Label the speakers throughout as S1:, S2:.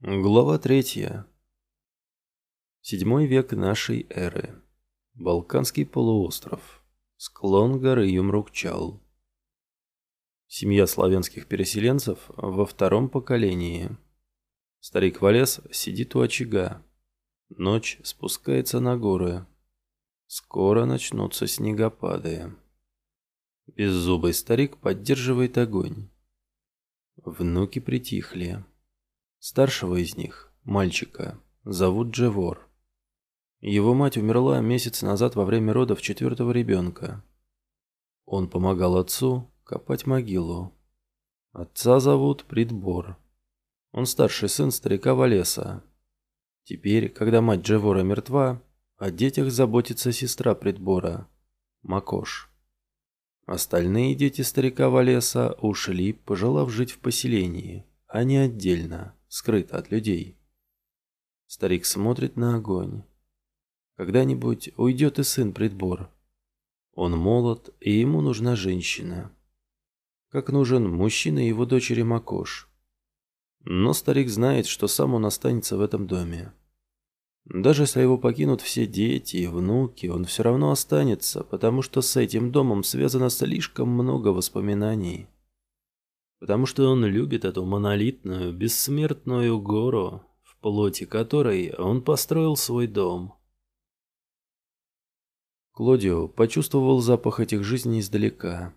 S1: Глава третья. Седьмой век нашей эры. Балканский полуостров. Склон горы Юмрукчал. Семья славянских переселенцев во втором поколении. Старик Валес сидит у очага. Ночь спускается на горы. Скоро начнутся снегопады. Беззубый старик поддерживает огонь. Внуки притихли. Старшего из них, мальчика, зовут Джевор. Его мать умерла месяц назад во время родов четвертого ребенка. Он помогал отцу копать могилу. Отца зовут Придбор. Он старший сын старика Валеса. Теперь, когда мать Джевора мертва, о детях заботится сестра Придбора, Макош. Остальные дети старика Валеса ушли, пожелав жить в поселении, а не отдельно скрыто от людей. Старик смотрит на огонь. Когда-нибудь уйдет и сын придбор. Он молод, и ему нужна женщина. Как нужен мужчина его дочери Макош. Но старик знает, что сам он останется в этом доме. Даже если его покинут все дети и внуки, он все равно останется, потому что с этим домом связано слишком много воспоминаний потому что он любит эту монолитную, бессмертную гору, в плоти которой он построил свой дом. Клодио почувствовал запах этих жизней издалека.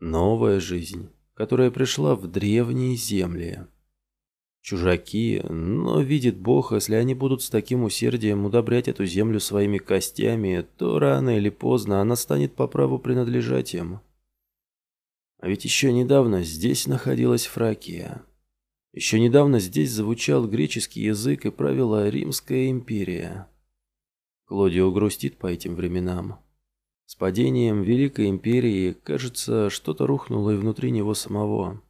S1: Новая жизнь, которая пришла в древние земли. Чужаки, но видит Бог, если они будут с таким усердием удобрять эту землю своими костями, то рано или поздно она станет по праву принадлежать им. А ведь еще недавно здесь находилась Фракия. Еще недавно здесь звучал греческий язык и правила Римская империя. Клодио грустит по этим временам. С падением Великой империи, кажется, что-то рухнуло и внутри него самого.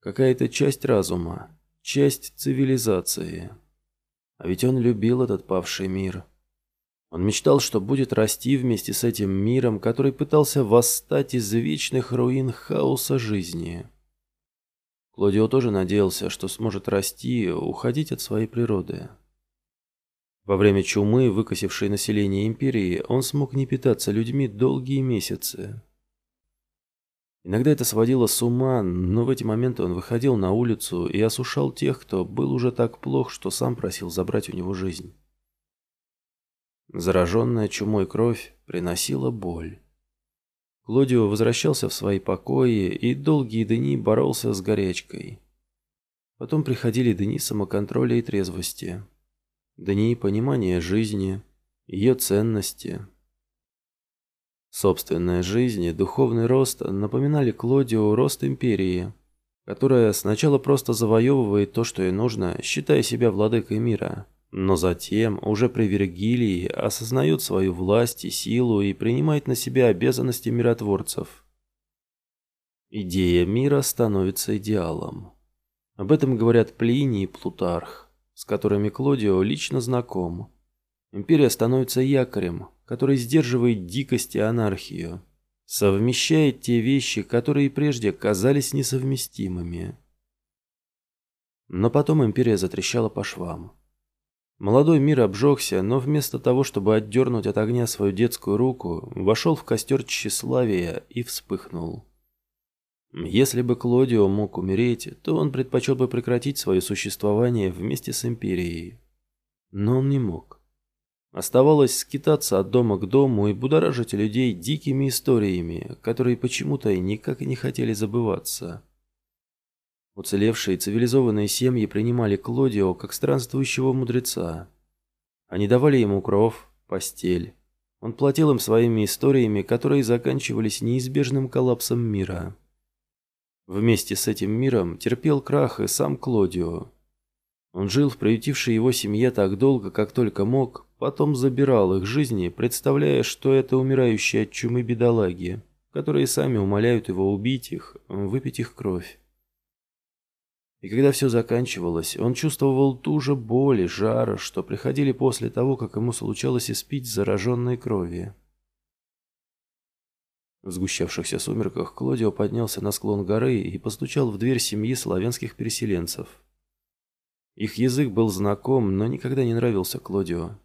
S1: Какая-то часть разума, часть цивилизации. А ведь он любил этот павший мир. Он мечтал, что будет расти вместе с этим миром, который пытался восстать из вечных руин хаоса жизни. Клодио тоже надеялся, что сможет расти, уходить от своей природы. Во время чумы, выкосившей население империи, он смог не питаться людьми долгие месяцы. Иногда это сводило с ума, но в эти моменты он выходил на улицу и осушал тех, кто был уже так плох, что сам просил забрать у него жизнь. Зараженная чумой кровь приносила боль. Клодио возвращался в свои покои и долгие дни боролся с горячкой. Потом приходили дни самоконтроля и трезвости. Дни понимания жизни, ее ценности. Собственная жизнь и духовный рост напоминали Клодио рост империи, которая сначала просто завоевывает то, что ей нужно, считая себя владыкой мира – но затем, уже при Вергилии, осознает свою власть и силу и принимает на себя обязанности миротворцев. Идея мира становится идеалом. Об этом говорят Плиний и Плутарх, с которыми Клодио лично знаком. Империя становится якорем, который сдерживает дикость и анархию, совмещает те вещи, которые прежде казались несовместимыми. Но потом империя затрещала по швам. Молодой мир обжегся, но вместо того, чтобы отдернуть от огня свою детскую руку, вошел в костер тщеславия и вспыхнул. Если бы Клодио мог умереть, то он предпочел бы прекратить свое существование вместе с Империей. Но он не мог. Оставалось скитаться от дома к дому и будоражить людей дикими историями, которые почему-то никак и не хотели забываться. Уцелевшие цивилизованные семьи принимали Клодио как странствующего мудреца. Они давали ему кров, постель. Он платил им своими историями, которые заканчивались неизбежным коллапсом мира. Вместе с этим миром терпел крах и сам Клодио. Он жил в приютившей его семье так долго, как только мог, потом забирал их жизни, представляя, что это умирающие от чумы бедолаги, которые сами умоляют его убить их, выпить их кровь. И когда все заканчивалось, он чувствовал ту же боль и жар, что приходили после того, как ему случалось испить зараженной крови. В сгущавшихся сумерках Клодио поднялся на склон горы и постучал в дверь семьи славянских переселенцев. Их язык был знаком, но никогда не нравился Клодио.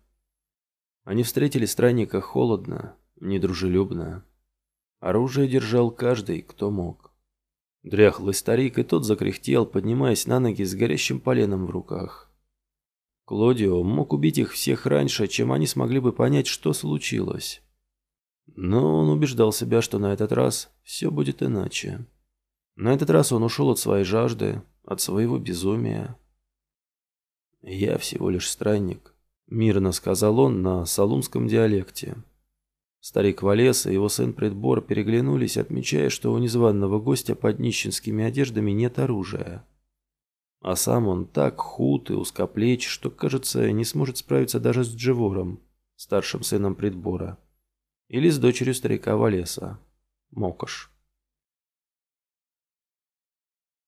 S1: Они встретили странника холодно, недружелюбно. Оружие держал каждый, кто мог. Дряхлый старик и тот закряхтел, поднимаясь на ноги с горящим поленом в руках. Клодио мог убить их всех раньше, чем они смогли бы понять, что случилось. Но он убеждал себя, что на этот раз все будет иначе. На этот раз он ушел от своей жажды, от своего безумия. «Я всего лишь странник», — мирно сказал он на салунском диалекте. Старик Валес и его сын Предбор переглянулись, отмечая, что у незваного гостя под нищенскими одеждами нет оружия. А сам он так худ и узкоплеч, что, кажется, не сможет справиться даже с Джевором, старшим сыном Предбора, или с дочерью старика Валеса, Мокош.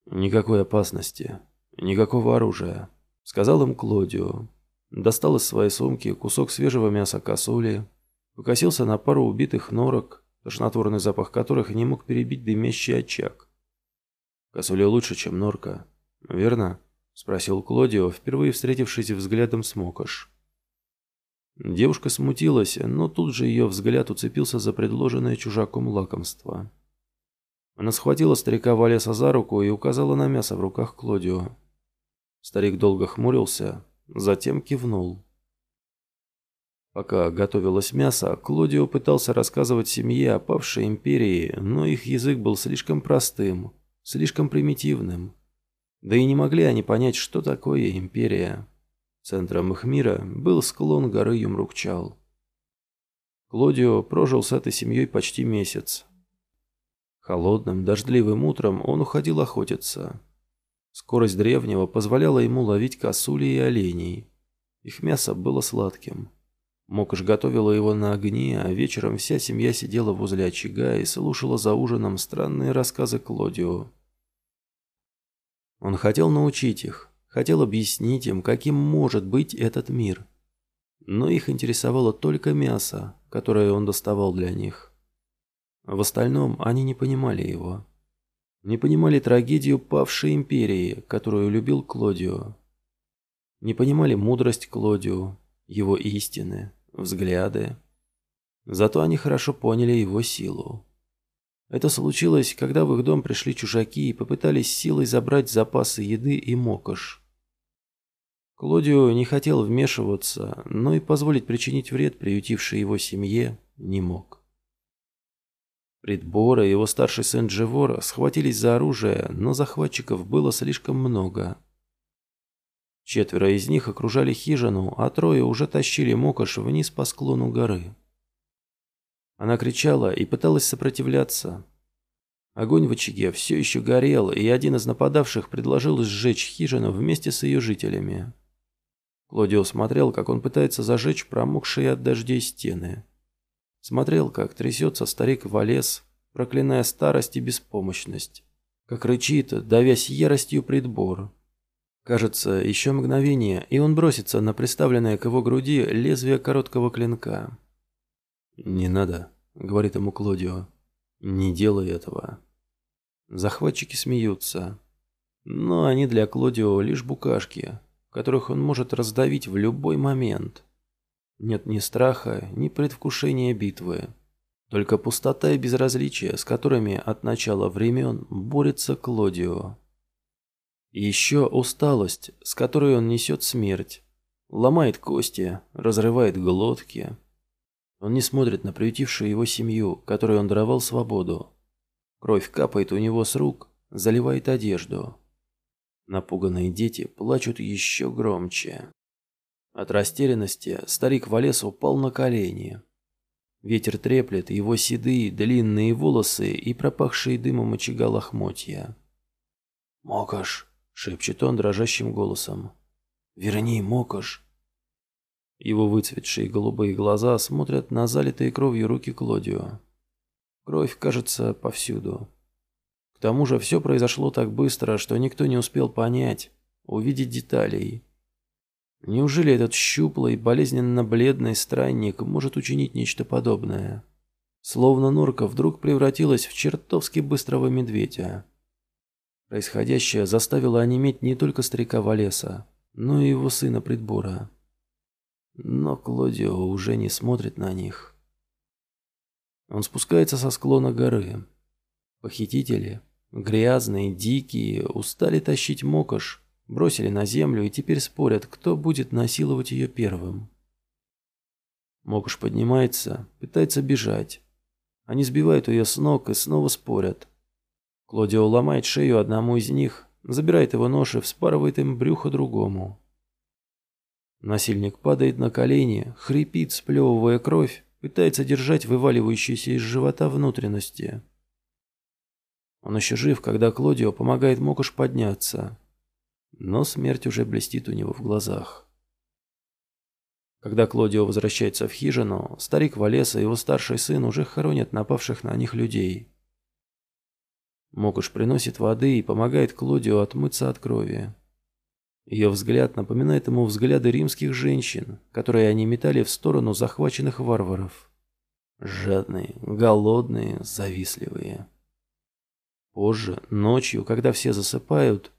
S1: «Никакой опасности, никакого оружия», — сказал им Клодио. Достал из своей сумки кусок свежего мяса косули, Покосился на пару убитых норок, тошнотворный запах которых не мог перебить дымящий очаг. «Косуля лучше, чем норка, верно?» – спросил Клодио, впервые встретившись взглядом с Мокош. Девушка смутилась, но тут же ее взгляд уцепился за предложенное чужаком лакомство. Она схватила старика Валеса за руку и указала на мясо в руках Клодио. Старик долго хмурился, затем кивнул. Пока готовилось мясо, Клодио пытался рассказывать семье о павшей империи, но их язык был слишком простым, слишком примитивным. Да и не могли они понять, что такое империя. Центром их мира был склон горы Юмрукчал. Клодио прожил с этой семьей почти месяц. Холодным, дождливым утром он уходил охотиться. Скорость древнего позволяла ему ловить косули и оленей. Их мясо было сладким. Мокош готовила его на огне, а вечером вся семья сидела возле очага и слушала за ужином странные рассказы Клодио. Он хотел научить их, хотел объяснить им, каким может быть этот мир. Но их интересовало только мясо, которое он доставал для них. В остальном они не понимали его. Не понимали трагедию павшей империи, которую любил Клодио. Не понимали мудрость Клодио, его истины взгляды. Зато они хорошо поняли его силу. Это случилось, когда в их дом пришли чужаки и попытались силой забрать запасы еды и мокош. Клодио не хотел вмешиваться, но и позволить причинить вред приютившей его семье не мог. Предбора и его старший сын Джевора схватились за оружие, но захватчиков было слишком много. Четверо из них окружали хижину, а трое уже тащили Мокош вниз по склону горы. Она кричала и пыталась сопротивляться. Огонь в очаге все еще горел, и один из нападавших предложил сжечь хижину вместе с ее жителями. Клодио смотрел, как он пытается зажечь промокшие от дождей стены. Смотрел, как трясется старик Валес, проклиная старость и беспомощность. Как рычит, давясь яростью предбор. Кажется, еще мгновение, и он бросится на приставленное к его груди лезвие короткого клинка. «Не надо», — говорит ему Клодио. «Не делай этого». Захватчики смеются. Но они для Клодио лишь букашки, которых он может раздавить в любой момент. Нет ни страха, ни предвкушения битвы. Только пустота и безразличие, с которыми от начала времен борется Клодио. Еще усталость, с которой он несет смерть. Ломает кости, разрывает глотки. Он не смотрит на приютившую его семью, которой он даровал свободу. Кровь капает у него с рук, заливает одежду. Напуганные дети плачут еще громче. От растерянности старик Валес упал на колени. Ветер треплет его седые длинные волосы и пропахшие дымом очага лохмотья. «Мокаш!» Шепчет он дрожащим голосом. «Верни, Мокош!» Его выцветшие голубые глаза смотрят на залитые кровью руки Клодио. Кровь, кажется, повсюду. К тому же все произошло так быстро, что никто не успел понять, увидеть деталей. Неужели этот щуплый, болезненно бледный странник может учинить нечто подобное? Словно норка вдруг превратилась в чертовски быстрого медведя. Происходящее заставило онеметь не только старика Валеса, но и его сына Придбора. Но Клодио уже не смотрит на них. Он спускается со склона горы. Похитители, грязные, дикие, устали тащить мокош, бросили на землю и теперь спорят, кто будет насиловать ее первым. Мокош поднимается, пытается бежать. Они сбивают ее с ног и снова спорят. Клодио ломает шею одному из них, забирает его нож и вспарывает им брюхо другому. Насильник падает на колени, хрипит, сплевывая кровь, пытается держать вываливающиеся из живота внутренности. Он еще жив, когда Клодио помогает Мокуш подняться, но смерть уже блестит у него в глазах. Когда Клодио возвращается в хижину, старик Валеса и его старший сын уже хоронят напавших на них людей. Мокуш приносит воды и помогает Клодио отмыться от крови. Ее взгляд напоминает ему взгляды римских женщин, которые они метали в сторону захваченных варваров. Жадные, голодные, завистливые. Позже, ночью, когда все засыпают,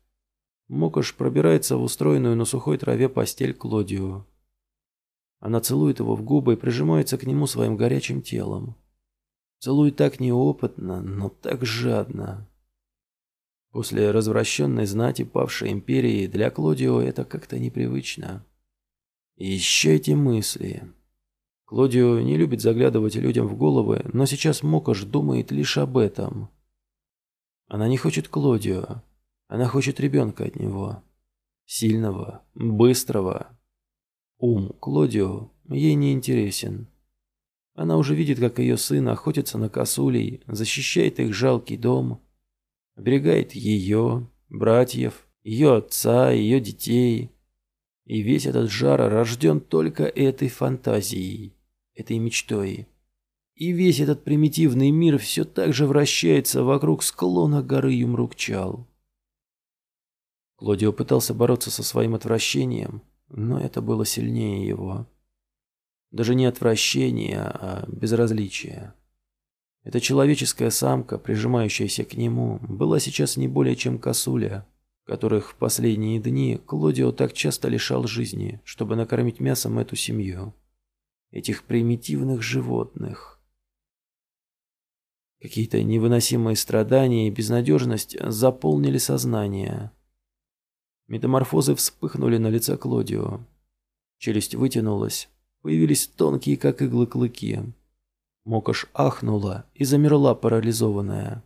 S1: Мокош пробирается в устроенную на сухой траве постель Клодио. Она целует его в губы и прижимается к нему своим горячим телом. Целует так неопытно, но так жадно. После развращенной знати павшей империи для Клодио это как-то непривычно. И еще эти мысли. Клодио не любит заглядывать людям в головы, но сейчас Мокош думает лишь об этом. Она не хочет Клодио. Она хочет ребенка от него. Сильного, быстрого. Ум Клодио ей не интересен. Она уже видит, как ее сын охотится на косулей, защищает их жалкий дом, оберегает ее, братьев, ее отца, ее детей. И весь этот жар рожден только этой фантазией, этой мечтой. И весь этот примитивный мир все так же вращается вокруг склона горы Юмрукчал. Клодио пытался бороться со своим отвращением, но это было сильнее его. Даже не отвращение, а безразличие. Эта человеческая самка, прижимающаяся к нему, была сейчас не более чем косуля, которых в последние дни Клодио так часто лишал жизни, чтобы накормить мясом эту семью. Этих примитивных животных. Какие-то невыносимые страдания и безнадежность заполнили сознание. Метаморфозы вспыхнули на лице Клодио. Челюсть вытянулась, появились тонкие, как иглы, клыки. Мокош ахнула и замерла парализованная.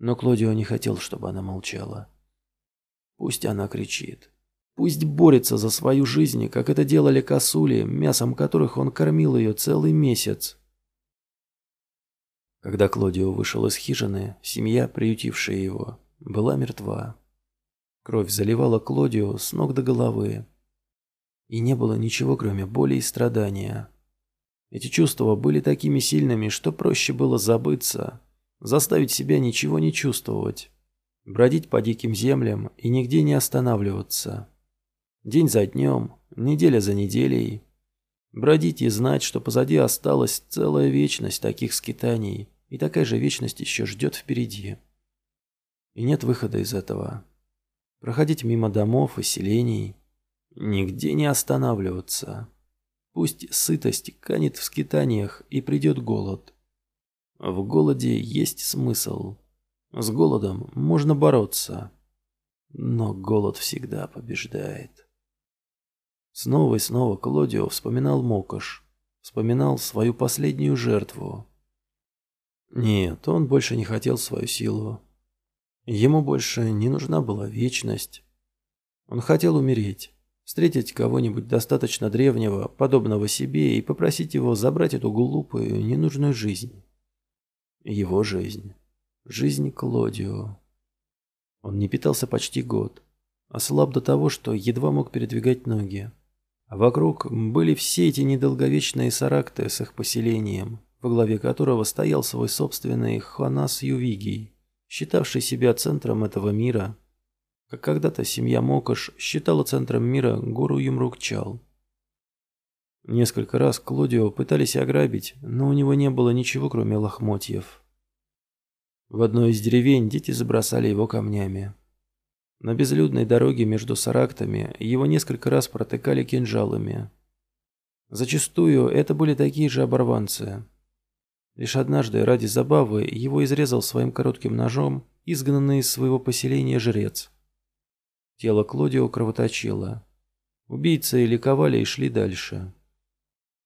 S1: Но Клодио не хотел, чтобы она молчала. Пусть она кричит. Пусть борется за свою жизнь, как это делали косули, мясом которых он кормил ее целый месяц. Когда Клодио вышел из хижины, семья, приютившая его, была мертва. Кровь заливала Клодио с ног до головы. И не было ничего, кроме боли и страдания. Эти чувства были такими сильными, что проще было забыться, заставить себя ничего не чувствовать, бродить по диким землям и нигде не останавливаться. День за днем, неделя за неделей. Бродить и знать, что позади осталась целая вечность таких скитаний, и такая же вечность еще ждет впереди. И нет выхода из этого. Проходить мимо домов и селений, нигде не останавливаться. Пусть сытость канет в скитаниях и придет голод. В голоде есть смысл. С голодом можно бороться. Но голод всегда побеждает. Снова и снова Клодио вспоминал Мокош. Вспоминал свою последнюю жертву. Нет, он больше не хотел свою силу. Ему больше не нужна была вечность. Он хотел умереть встретить кого-нибудь достаточно древнего, подобного себе, и попросить его забрать эту глупую, ненужную жизнь. Его жизнь. Жизнь Клодио. Он не питался почти год, ослаб до того, что едва мог передвигать ноги. А вокруг были все эти недолговечные саракты с их поселением, во главе которого стоял свой собственный Ханас Ювигий, считавший себя центром этого мира – как когда-то семья Мокош считала центром мира гору Юмрукчал. Несколько раз Клодио пытались ограбить, но у него не было ничего, кроме лохмотьев. В одной из деревень дети забросали его камнями. На безлюдной дороге между сарактами его несколько раз протыкали кинжалами. Зачастую это были такие же оборванцы. Лишь однажды ради забавы его изрезал своим коротким ножом изгнанный из своего поселения жрец. Тело Клодио кровоточило. Убийцы ликовали и шли дальше.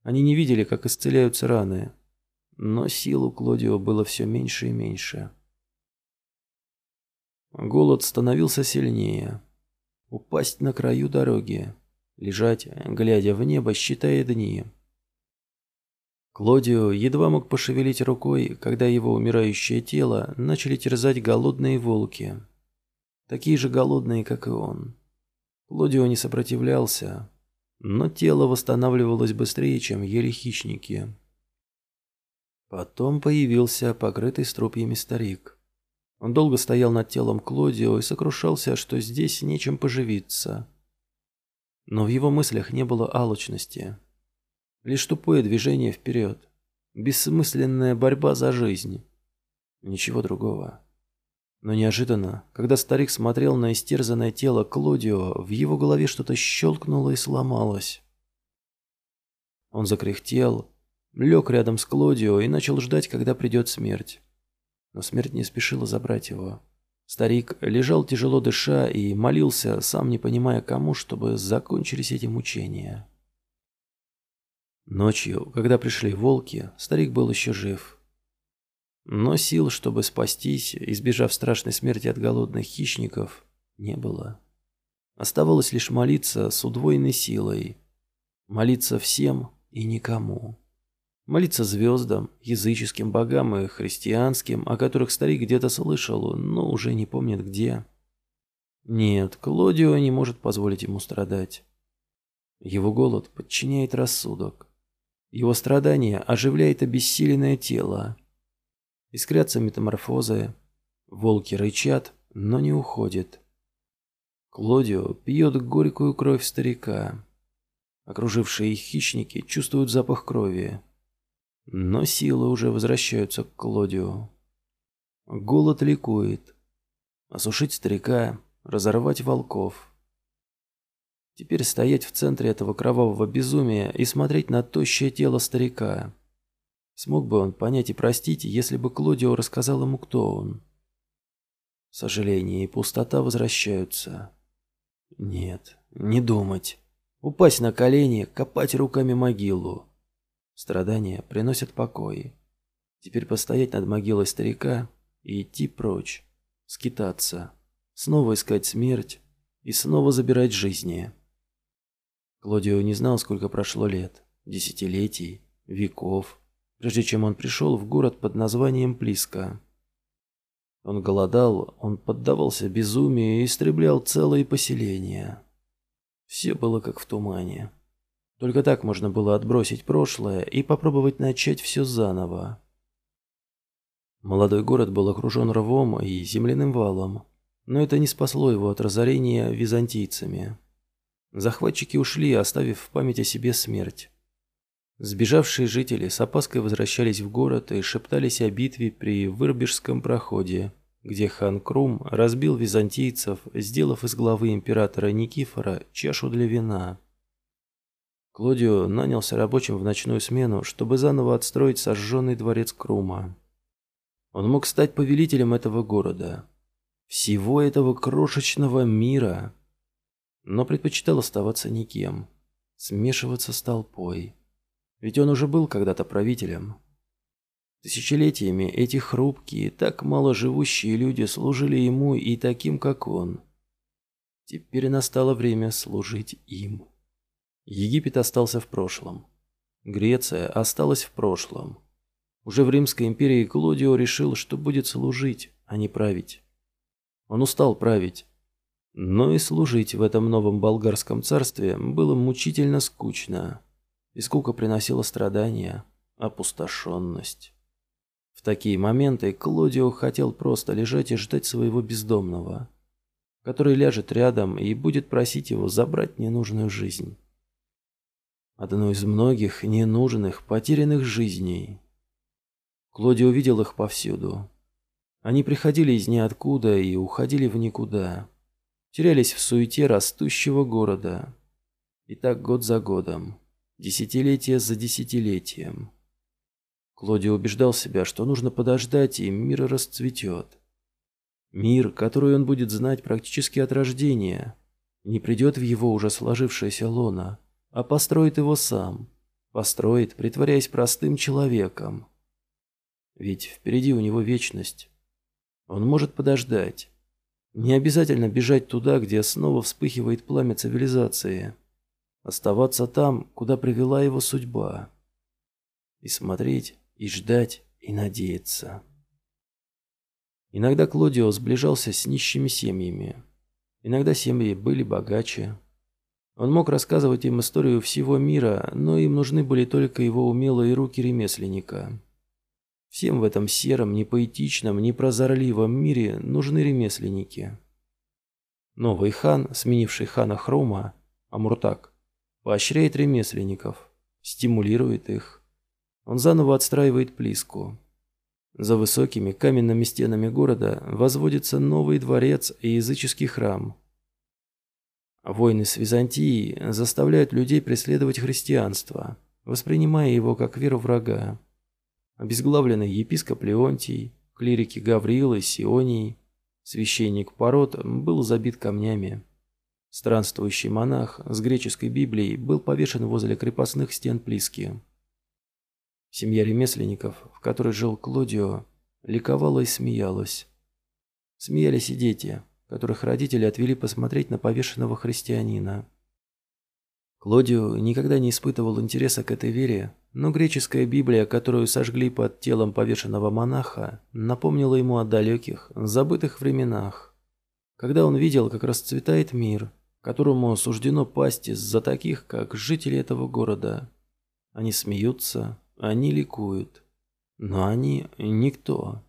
S1: Они не видели, как исцеляются раны, но сил у Клодио было все меньше и меньше. Голод становился сильнее. Упасть на краю дороги, лежать, глядя в небо, считая дни. Клодио едва мог пошевелить рукой, когда его умирающее тело начали терзать голодные волки. Такие же голодные, как и он. Клодио не сопротивлялся, но тело восстанавливалось быстрее, чем ели хищники. Потом появился покрытый струпьями старик. Он долго стоял над телом Клодио и сокрушался, что здесь нечем поживиться. Но в его мыслях не было алчности. Лишь тупое движение вперед. Бессмысленная борьба за жизнь. Ничего другого. Но неожиданно, когда старик смотрел на истерзанное тело Клодио, в его голове что-то щелкнуло и сломалось. Он закряхтел, лег рядом с Клодио и начал ждать, когда придет смерть. Но смерть не спешила забрать его. Старик лежал тяжело дыша и молился, сам не понимая кому, чтобы закончились эти мучения. Ночью, когда пришли волки, старик был еще жив. Но сил, чтобы спастись, избежав страшной смерти от голодных хищников, не было. Оставалось лишь молиться с удвоенной силой. Молиться всем и никому. Молиться звездам, языческим богам и христианским, о которых старик где-то слышал, но уже не помнит где. Нет, Клодио не может позволить ему страдать. Его голод подчиняет рассудок. Его страдание оживляет обессиленное тело. Искрятся метаморфозы. Волки рычат, но не уходят. Клодио пьет горькую кровь старика. Окружившие их хищники чувствуют запах крови. Но силы уже возвращаются к Клодио. Голод ликует. Осушить старика, разорвать волков. Теперь стоять в центре этого кровавого безумия и смотреть на тощее тело старика. Смог бы он понять и простить, если бы Клодио рассказал ему, кто он. Сожаление и пустота возвращаются. Нет, не думать. Упасть на колени, копать руками могилу. Страдания приносят покой. Теперь постоять над могилой старика и идти прочь, скитаться, снова искать смерть и снова забирать жизни. Клодио не знал, сколько прошло лет, десятилетий, веков, прежде чем он пришел в город под названием Плиска. Он голодал, он поддавался безумию и истреблял целые поселения. Все было как в тумане. Только так можно было отбросить прошлое и попробовать начать все заново. Молодой город был окружен рвом и земляным валом, но это не спасло его от разорения византийцами. Захватчики ушли, оставив в память о себе смерть. Сбежавшие жители с опаской возвращались в город и шептались о битве при Вырбежском проходе, где хан Крум разбил византийцев, сделав из главы императора Никифора чашу для вина. Клодио нанялся рабочим в ночную смену, чтобы заново отстроить сожженный дворец Крума. Он мог стать повелителем этого города, всего этого крошечного мира, но предпочитал оставаться никем, смешиваться с толпой. Ведь он уже был когда-то правителем. Тысячелетиями эти хрупкие, так мало живущие люди служили ему и таким, как он. Теперь настало время служить им. Египет остался в прошлом. Греция осталась в прошлом. Уже в Римской империи Клодио решил, что будет служить, а не править. Он устал править, но и служить в этом новом болгарском царстве было мучительно скучно. И скука приносила страдания, опустошенность. В такие моменты Клодио хотел просто лежать и ждать своего бездомного, который ляжет рядом и будет просить его забрать ненужную жизнь. Одну из многих ненужных, потерянных жизней. Клодио видел их повсюду. Они приходили из ниоткуда и уходили в никуда. терялись в суете растущего города. И так год за годом, десятилетие за десятилетием. Клодио убеждал себя, что нужно подождать, и мир расцветет. Мир, который он будет знать практически от рождения, не придет в его уже сложившееся лоно, а построит его сам. Построит, притворяясь простым человеком. Ведь впереди у него вечность. Он может подождать. Не обязательно бежать туда, где снова вспыхивает пламя цивилизации. Оставаться там, куда привела его судьба. И смотреть, и ждать, и надеяться. Иногда Клодио сближался с нищими семьями. Иногда семьи были богаче. Он мог рассказывать им историю всего мира, но им нужны были только его умелые руки ремесленника. Всем в этом сером, непоэтичном, непрозорливом мире нужны ремесленники. Новый хан, сменивший хана Хрома, Амуртак, поощряет ремесленников, стимулирует их. Он заново отстраивает Плиску. За высокими каменными стенами города возводится новый дворец и языческий храм. Войны с Византией заставляют людей преследовать христианство, воспринимая его как веру врага. Обезглавленный епископ Леонтий, клирики Гавриил и Сионий, священник Пород был забит камнями. Странствующий монах с греческой Библией был повешен возле крепостных стен Плиски. Семья ремесленников, в которой жил Клодио, ликовала и смеялась. Смеялись и дети, которых родители отвели посмотреть на повешенного христианина. Клодио никогда не испытывал интереса к этой вере, но греческая Библия, которую сожгли под телом повешенного монаха, напомнила ему о далеких, забытых временах, когда он видел, как расцветает мир, которому суждено пасть из-за таких, как жители этого города. Они смеются, они ликуют. Но они никто.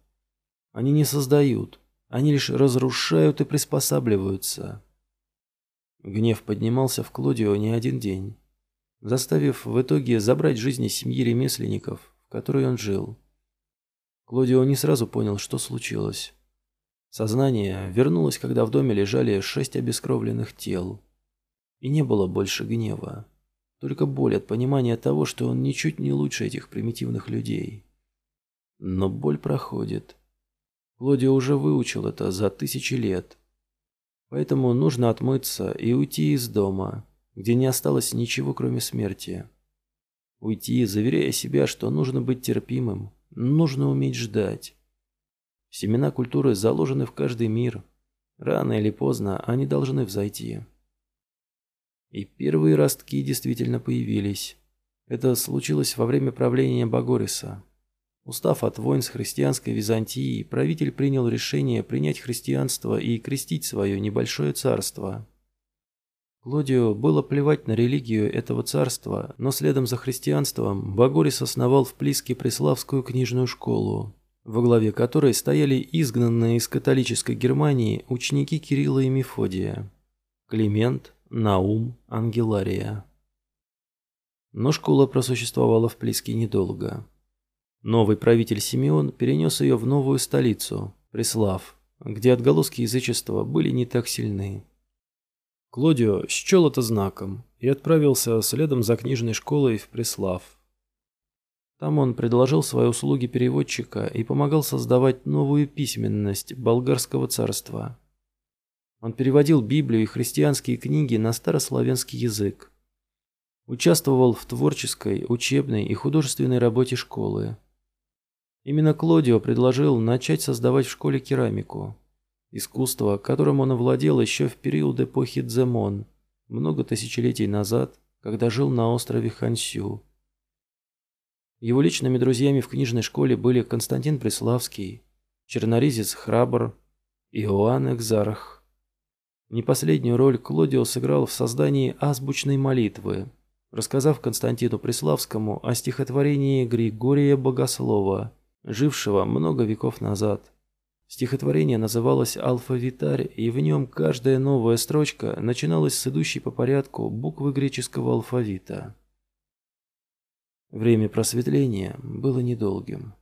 S1: Они не создают. Они лишь разрушают и приспосабливаются. Гнев поднимался в Клодио не один день, заставив в итоге забрать жизни семьи ремесленников, в которой он жил. Клодио не сразу понял, что случилось. Сознание вернулось, когда в доме лежали шесть обескровленных тел. И не было больше гнева. Только боль от понимания того, что он ничуть не лучше этих примитивных людей. Но боль проходит. Клодио уже выучил это за тысячи лет. Поэтому нужно отмыться и уйти из дома, где не осталось ничего, кроме смерти. Уйти, заверяя себя, что нужно быть терпимым, нужно уметь ждать. Семена культуры заложены в каждый мир. Рано или поздно они должны взойти. И первые ростки действительно появились. Это случилось во время правления Багориса. Устав от войн с христианской Византией, правитель принял решение принять христианство и крестить свое небольшое царство. Клодио было плевать на религию этого царства, но следом за христианством Багорис основал в Плиске Преславскую книжную школу, во главе которой стояли изгнанные из католической Германии ученики Кирилла и Мефодия. Климент, Наум, Ангелария. Но школа просуществовала в Плиске недолго. Новый правитель Симеон перенес ее в новую столицу, Преслав, где отголоски язычества были не так сильны. Клодио счел это знаком и отправился следом за книжной школой в Преслав. Там он предложил свои услуги переводчика и помогал создавать новую письменность болгарского царства – он переводил Библию и христианские книги на старославянский язык. Участвовал в творческой, учебной и художественной работе школы. Именно Клодио предложил начать создавать в школе керамику. Искусство, которым он овладел еще в период эпохи Дземон, много тысячелетий назад, когда жил на острове Хансю. Его личными друзьями в книжной школе были Константин Преславский, черноризец Храбр и Иоанн Экзарх. Не последнюю роль Клодио сыграл в создании азбучной молитвы, рассказав Константину Преславскому о стихотворении Григория Богослова, жившего много веков назад. Стихотворение называлось «Алфавитарь», и в нем каждая новая строчка начиналась с идущей по порядку буквы греческого алфавита. Время просветления было недолгим.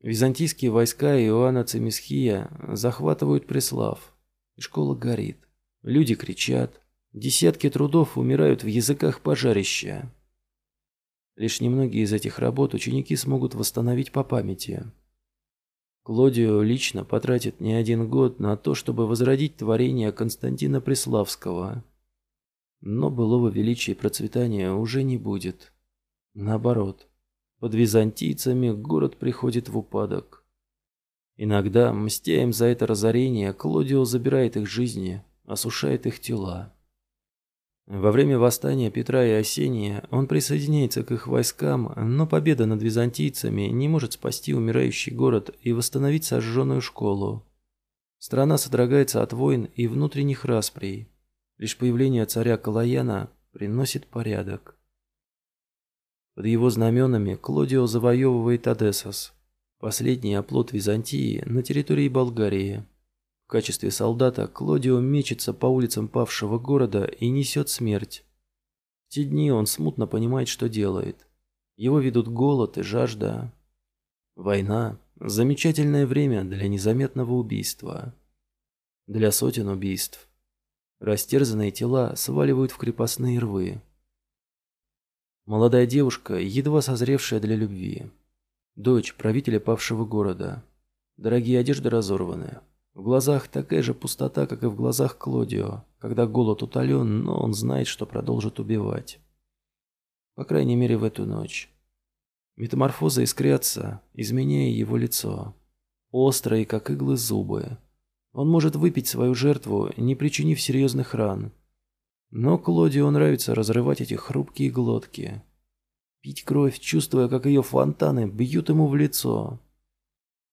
S1: Византийские войска Иоанна Цимисхия захватывают Преслав, школа горит. Люди кричат, десятки трудов умирают в языках пожарища. Лишь немногие из этих работ ученики смогут восстановить по памяти. Клодио лично потратит не один год на то, чтобы возродить творение Константина Преславского. Но былого величия и процветания уже не будет. Наоборот, под византийцами город приходит в упадок. Иногда, мстя им за это разорение, Клодио забирает их жизни, осушает их тела. Во время восстания Петра и Осения он присоединяется к их войскам, но победа над византийцами не может спасти умирающий город и восстановить сожженную школу. Страна содрогается от войн и внутренних расприй. Лишь появление царя Калаяна приносит порядок. Под его знаменами Клодио завоевывает Одессос, последний оплот Византии на территории Болгарии. В качестве солдата Клодио мечется по улицам павшего города и несет смерть. В те дни он смутно понимает, что делает. Его ведут голод и жажда. Война – замечательное время для незаметного убийства. Для сотен убийств. Растерзанные тела сваливают в крепостные рвы. Молодая девушка, едва созревшая для любви. Дочь правителя павшего города. Дорогие одежды разорваны. В глазах такая же пустота, как и в глазах Клодио, когда голод утолен, но он знает, что продолжит убивать. По крайней мере, в эту ночь. Метаморфозы искрятся, изменяя его лицо. Острые, как иглы, зубы. Он может выпить свою жертву, не причинив серьезных ран. Но Клодио нравится разрывать эти хрупкие глотки. Пить кровь, чувствуя, как ее фонтаны бьют ему в лицо.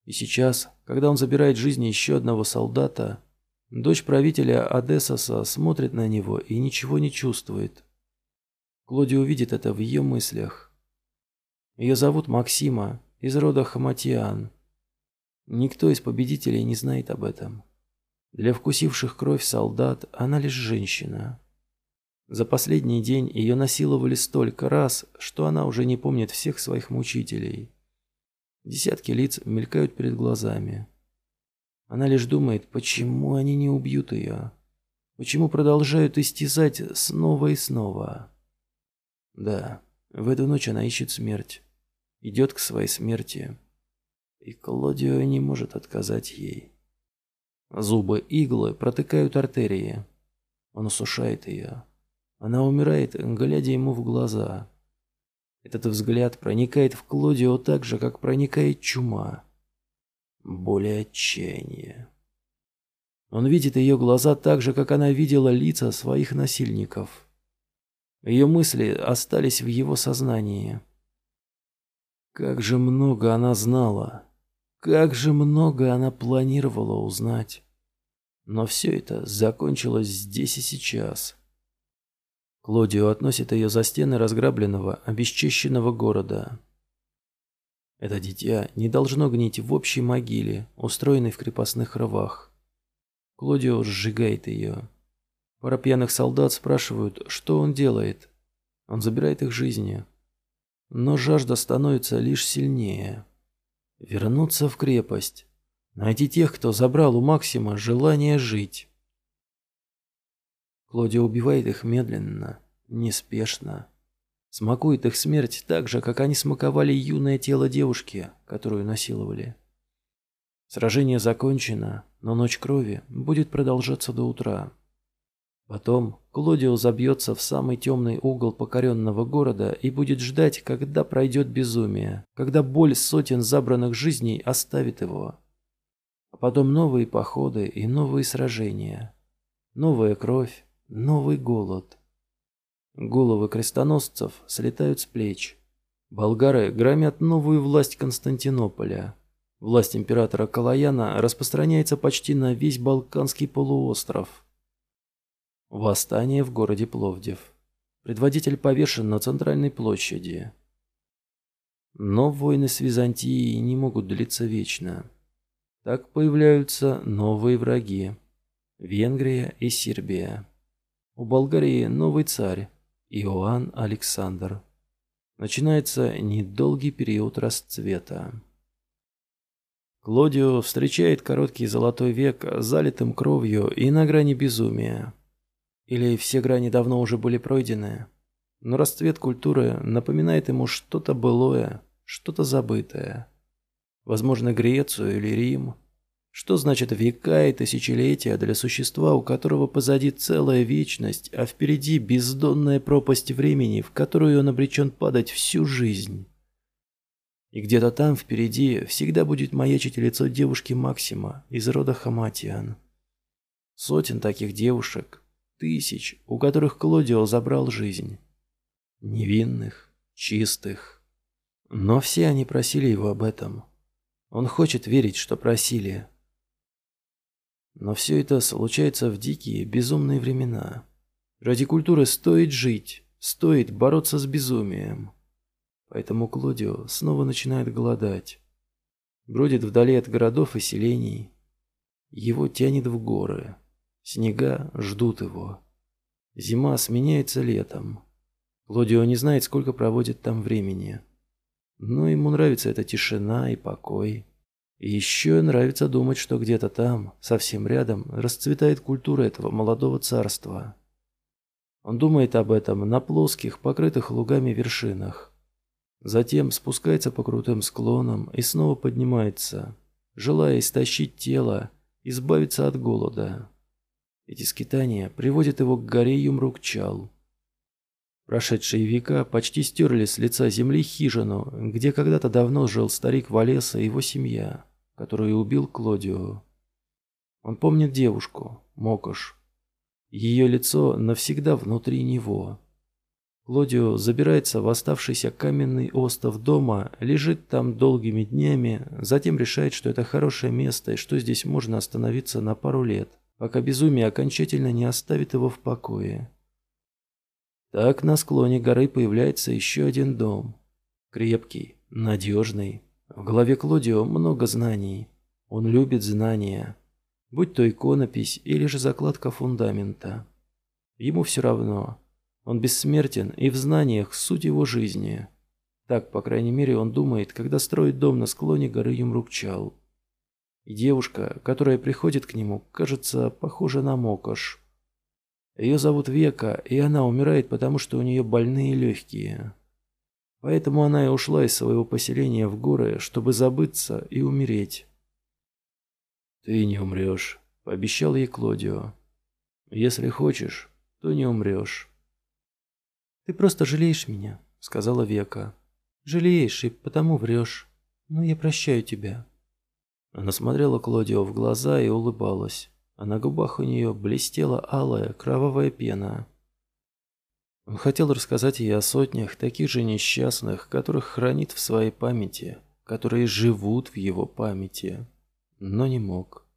S1: И сейчас, когда он забирает жизни еще одного солдата, дочь правителя Одессоса смотрит на него и ничего не чувствует. Клодио видит это в ее мыслях. Ее зовут Максима, из рода Хаматиан. Никто из победителей не знает об этом. Для вкусивших кровь солдат она лишь женщина. За последний день ее насиловали столько раз, что она уже не помнит всех своих мучителей. Десятки лиц мелькают перед глазами. Она лишь думает, почему они не убьют ее? Почему продолжают истязать снова и снова? Да, в эту ночь она ищет смерть. Идет к своей смерти. И Клодио не может отказать ей. Зубы иглы протыкают артерии. Он усушает ее. Она умирает, глядя ему в глаза. Этот взгляд проникает в Клодио так же, как проникает чума. Более отчаяние. Он видит ее глаза так же, как она видела лица своих насильников. Ее мысли остались в его сознании. Как же много она знала. Как же много она планировала узнать. Но все это закончилось здесь и сейчас. Клодио относит ее за стены разграбленного, обесчищенного города. Это дитя не должно гнить в общей могиле, устроенной в крепостных рвах. Клодио сжигает ее. Пара пьяных солдат спрашивают, что он делает. Он забирает их жизни. Но жажда становится лишь сильнее. Вернуться в крепость. Найти тех, кто забрал у Максима желание жить. Клодия убивает их медленно, неспешно. Смакует их смерть так же, как они смаковали юное тело девушки, которую насиловали. Сражение закончено, но ночь крови будет продолжаться до утра. Потом Клодио забьется в самый темный угол покоренного города и будет ждать, когда пройдет безумие, когда боль сотен забранных жизней оставит его. А потом новые походы и новые сражения. Новая кровь, новый голод. Головы крестоносцев слетают с плеч. Болгары громят новую власть Константинополя. Власть императора Калаяна распространяется почти на весь Балканский полуостров. Восстание в городе Пловдив. Предводитель повешен на центральной площади. Но войны с Византией не могут длиться вечно. Так появляются новые враги. Венгрия и Сербия. У Болгарии новый царь, Иоанн Александр. Начинается недолгий период расцвета. Клодио встречает короткий золотой век залитым кровью и на грани безумия. Или все грани давно уже были пройдены? Но расцвет культуры напоминает ему что-то былое, что-то забытое. Возможно, Грецию или Рим. Что значит века и тысячелетия для существа, у которого позади целая вечность, а впереди бездонная пропасть времени, в которую он обречен падать всю жизнь? И где-то там впереди всегда будет маячить лицо девушки Максима из рода Хаматиан. Сотен таких девушек, тысяч, у которых Клодио забрал жизнь. Невинных, чистых. Но все они просили его об этом. Он хочет верить, что просили. Но все это случается в дикие, безумные времена. Ради культуры стоит жить, стоит бороться с безумием. Поэтому Клодио снова начинает голодать. Бродит вдали от городов и селений. Его тянет в горы. Снега ждут его. Зима сменяется летом. Клодио не знает, сколько проводит там времени. Но ему нравится эта тишина и покой. Еще нравится думать, что где-то там, совсем рядом, расцветает культура этого молодого царства. Он думает об этом на плоских, покрытых лугами вершинах. Затем спускается по крутым склонам и снова поднимается, желая истощить тело, избавиться от голода. Эти скитания приводят его к горе Юмрукчал. Прошедшие века почти стерли с лица земли хижину, где когда-то давно жил старик Валеса и его семья, которую убил Клодио. Он помнит девушку, Мокош. Ее лицо навсегда внутри него. Клодио забирается в оставшийся каменный остов дома, лежит там долгими днями, затем решает, что это хорошее место и что здесь можно остановиться на пару лет, пока безумие окончательно не оставит его в покое. Так на склоне горы появляется еще один дом. Крепкий, надежный. В голове Клодио много знаний. Он любит знания. Будь то иконопись или же закладка фундамента. Ему все равно. Он бессмертен, и в знаниях суть его жизни. Так, по крайней мере, он думает, когда строит дом на склоне горы Юмрукчал. И девушка, которая приходит к нему, кажется, похожа на Мокош. Ее зовут Века, и она умирает, потому что у нее больные легкие. Поэтому она и ушла из своего поселения в горы, чтобы забыться и умереть. «Ты не умрешь», — пообещал ей Клодио. «Если хочешь, то не умрешь».
S2: «Ты просто жалеешь меня», — сказала Века. «Жалеешь и потому врешь. Но я прощаю тебя».
S1: Она смотрела Клодио в глаза и улыбалась а на губах у нее блестела алая кровавая пена. Он хотел рассказать ей о сотнях таких же несчастных, которых хранит в своей памяти, которые живут в его памяти, но не мог.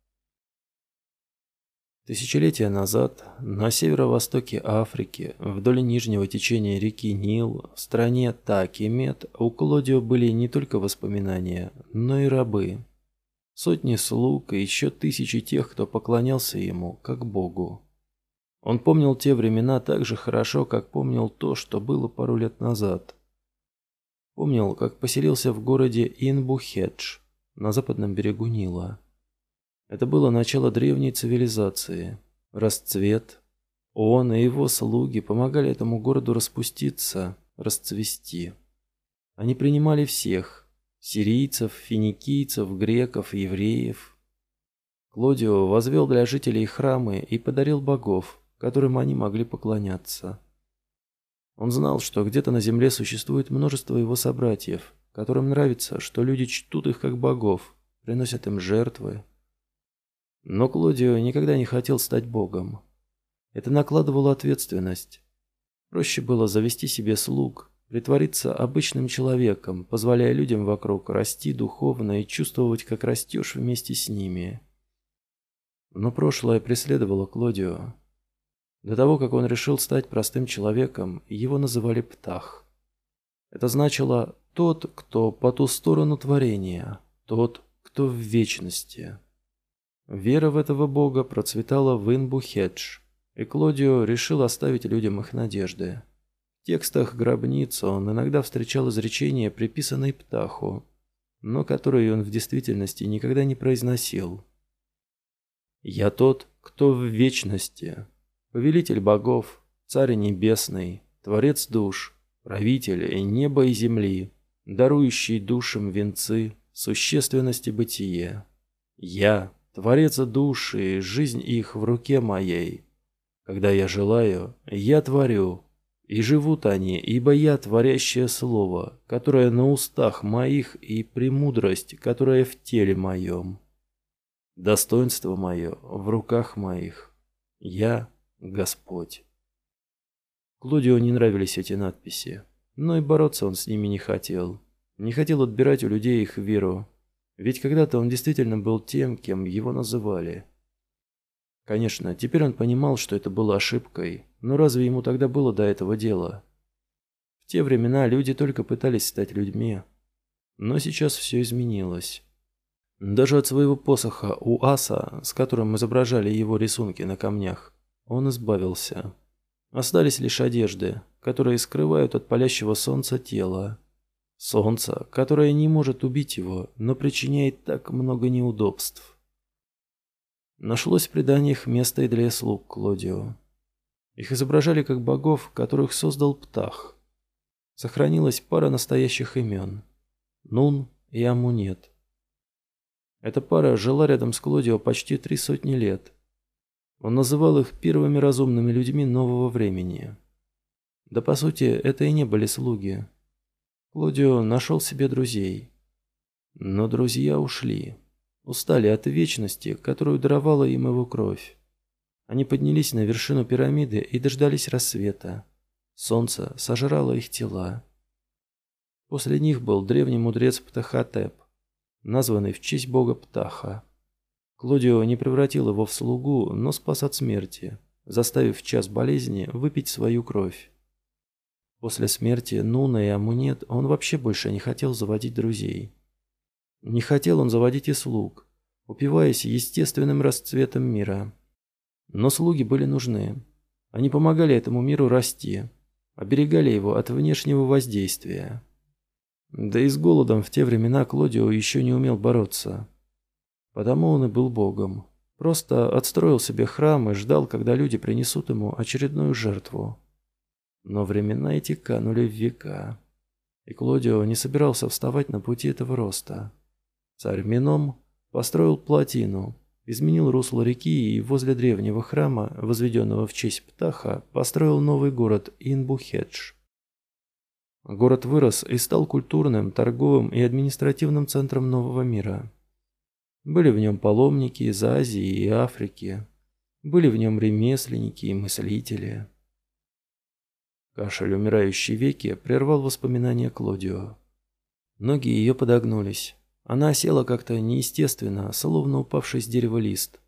S1: Тысячелетия назад, на северо-востоке Африки, вдоль нижнего течения реки Нил, в стране Такимет, у Клодио были не только воспоминания, но и рабы. Сотни слуг и еще тысячи тех, кто поклонялся ему, как Богу. Он помнил те времена так же хорошо, как помнил то, что было пару лет назад. Помнил, как поселился в городе Инбухедж на западном берегу Нила. Это было начало древней цивилизации, расцвет. Он и его слуги помогали этому городу распуститься, расцвести. Они принимали всех, сирийцев, финикийцев, греков, евреев. Клодио возвел для жителей храмы и подарил богов, которым они могли поклоняться. Он знал, что где-то на земле существует множество его собратьев, которым нравится, что люди чтут их как богов, приносят им жертвы. Но Клодио никогда не хотел стать богом. Это накладывало ответственность. Проще было завести себе слуг, притвориться обычным человеком, позволяя людям вокруг расти духовно и чувствовать, как растешь вместе с ними. Но прошлое преследовало Клодио. До того, как он решил стать простым человеком, его называли Птах. Это значило «тот, кто по ту сторону творения, тот, кто в вечности». Вера в этого бога процветала в Инбухедж, и Клодио решил оставить людям их надежды. В текстах гробниц он иногда встречал изречения, приписанные Птаху, но которые он в действительности никогда не произносил. «Я тот, кто в вечности, Повелитель богов, Царь небесный, Творец душ, Правитель неба и земли, дарующий душам венцы существенности бытия. Я, Творец души, жизнь их в руке моей. Когда я желаю, я творю, и живут они, ибо я творящее слово, которое на устах моих, и премудрость, которая в теле моем. Достоинство мое в руках моих. Я Господь. Клодио не нравились эти надписи, но и бороться он с ними не хотел. Не хотел отбирать у людей их веру, ведь когда-то он действительно был тем, кем его называли. Конечно, теперь он понимал, что это было ошибкой, но разве ему тогда было до этого дела? В те времена люди только пытались стать людьми. Но сейчас все изменилось. Даже от своего посоха у аса, с которым изображали его рисунки на камнях, он избавился. Остались лишь одежды, которые скрывают от палящего солнца тело. Солнце, которое не может убить его, но причиняет так много неудобств. Нашлось в преданиях место и для слуг Клодио. Их изображали как богов, которых создал Птах. Сохранилась пара настоящих имен – Нун и Амунет. Эта пара жила рядом с Клодио почти три сотни лет. Он называл их первыми разумными людьми нового времени. Да по сути, это и не были слуги. Клодио нашел себе друзей. Но друзья ушли. Устали от вечности, которую даровала им его кровь. Они поднялись на вершину пирамиды и дождались рассвета. Солнце сожрало их тела. После них был древний мудрец Птахотеп, названный в честь бога Птаха. Клодио не превратил его в слугу, но спас от смерти, заставив в час болезни выпить свою кровь. После смерти Нуна и Амунет он вообще больше не хотел заводить друзей. Не хотел он заводить и слуг, упиваясь естественным расцветом мира. Но слуги были нужны. Они помогали этому миру расти, оберегали его от внешнего воздействия. Да и с голодом в те времена Клодио еще не умел бороться. Потому он и был богом. Просто отстроил себе храм и ждал, когда люди принесут ему очередную жертву. Но времена эти канули в века. И Клодио не собирался вставать на пути этого роста. Царь Мином построил плотину, изменил русло реки и возле древнего храма, возведенного в честь Птаха, построил новый город Инбухедж. Город вырос и стал культурным, торговым и административным центром нового мира. Были в нем паломники из Азии и Африки, были в нем ремесленники и мыслители. Кашель умирающей веки прервал воспоминания Клодио. Ноги ее подогнулись. Она села как-то неестественно, словно упавший с дерева лист.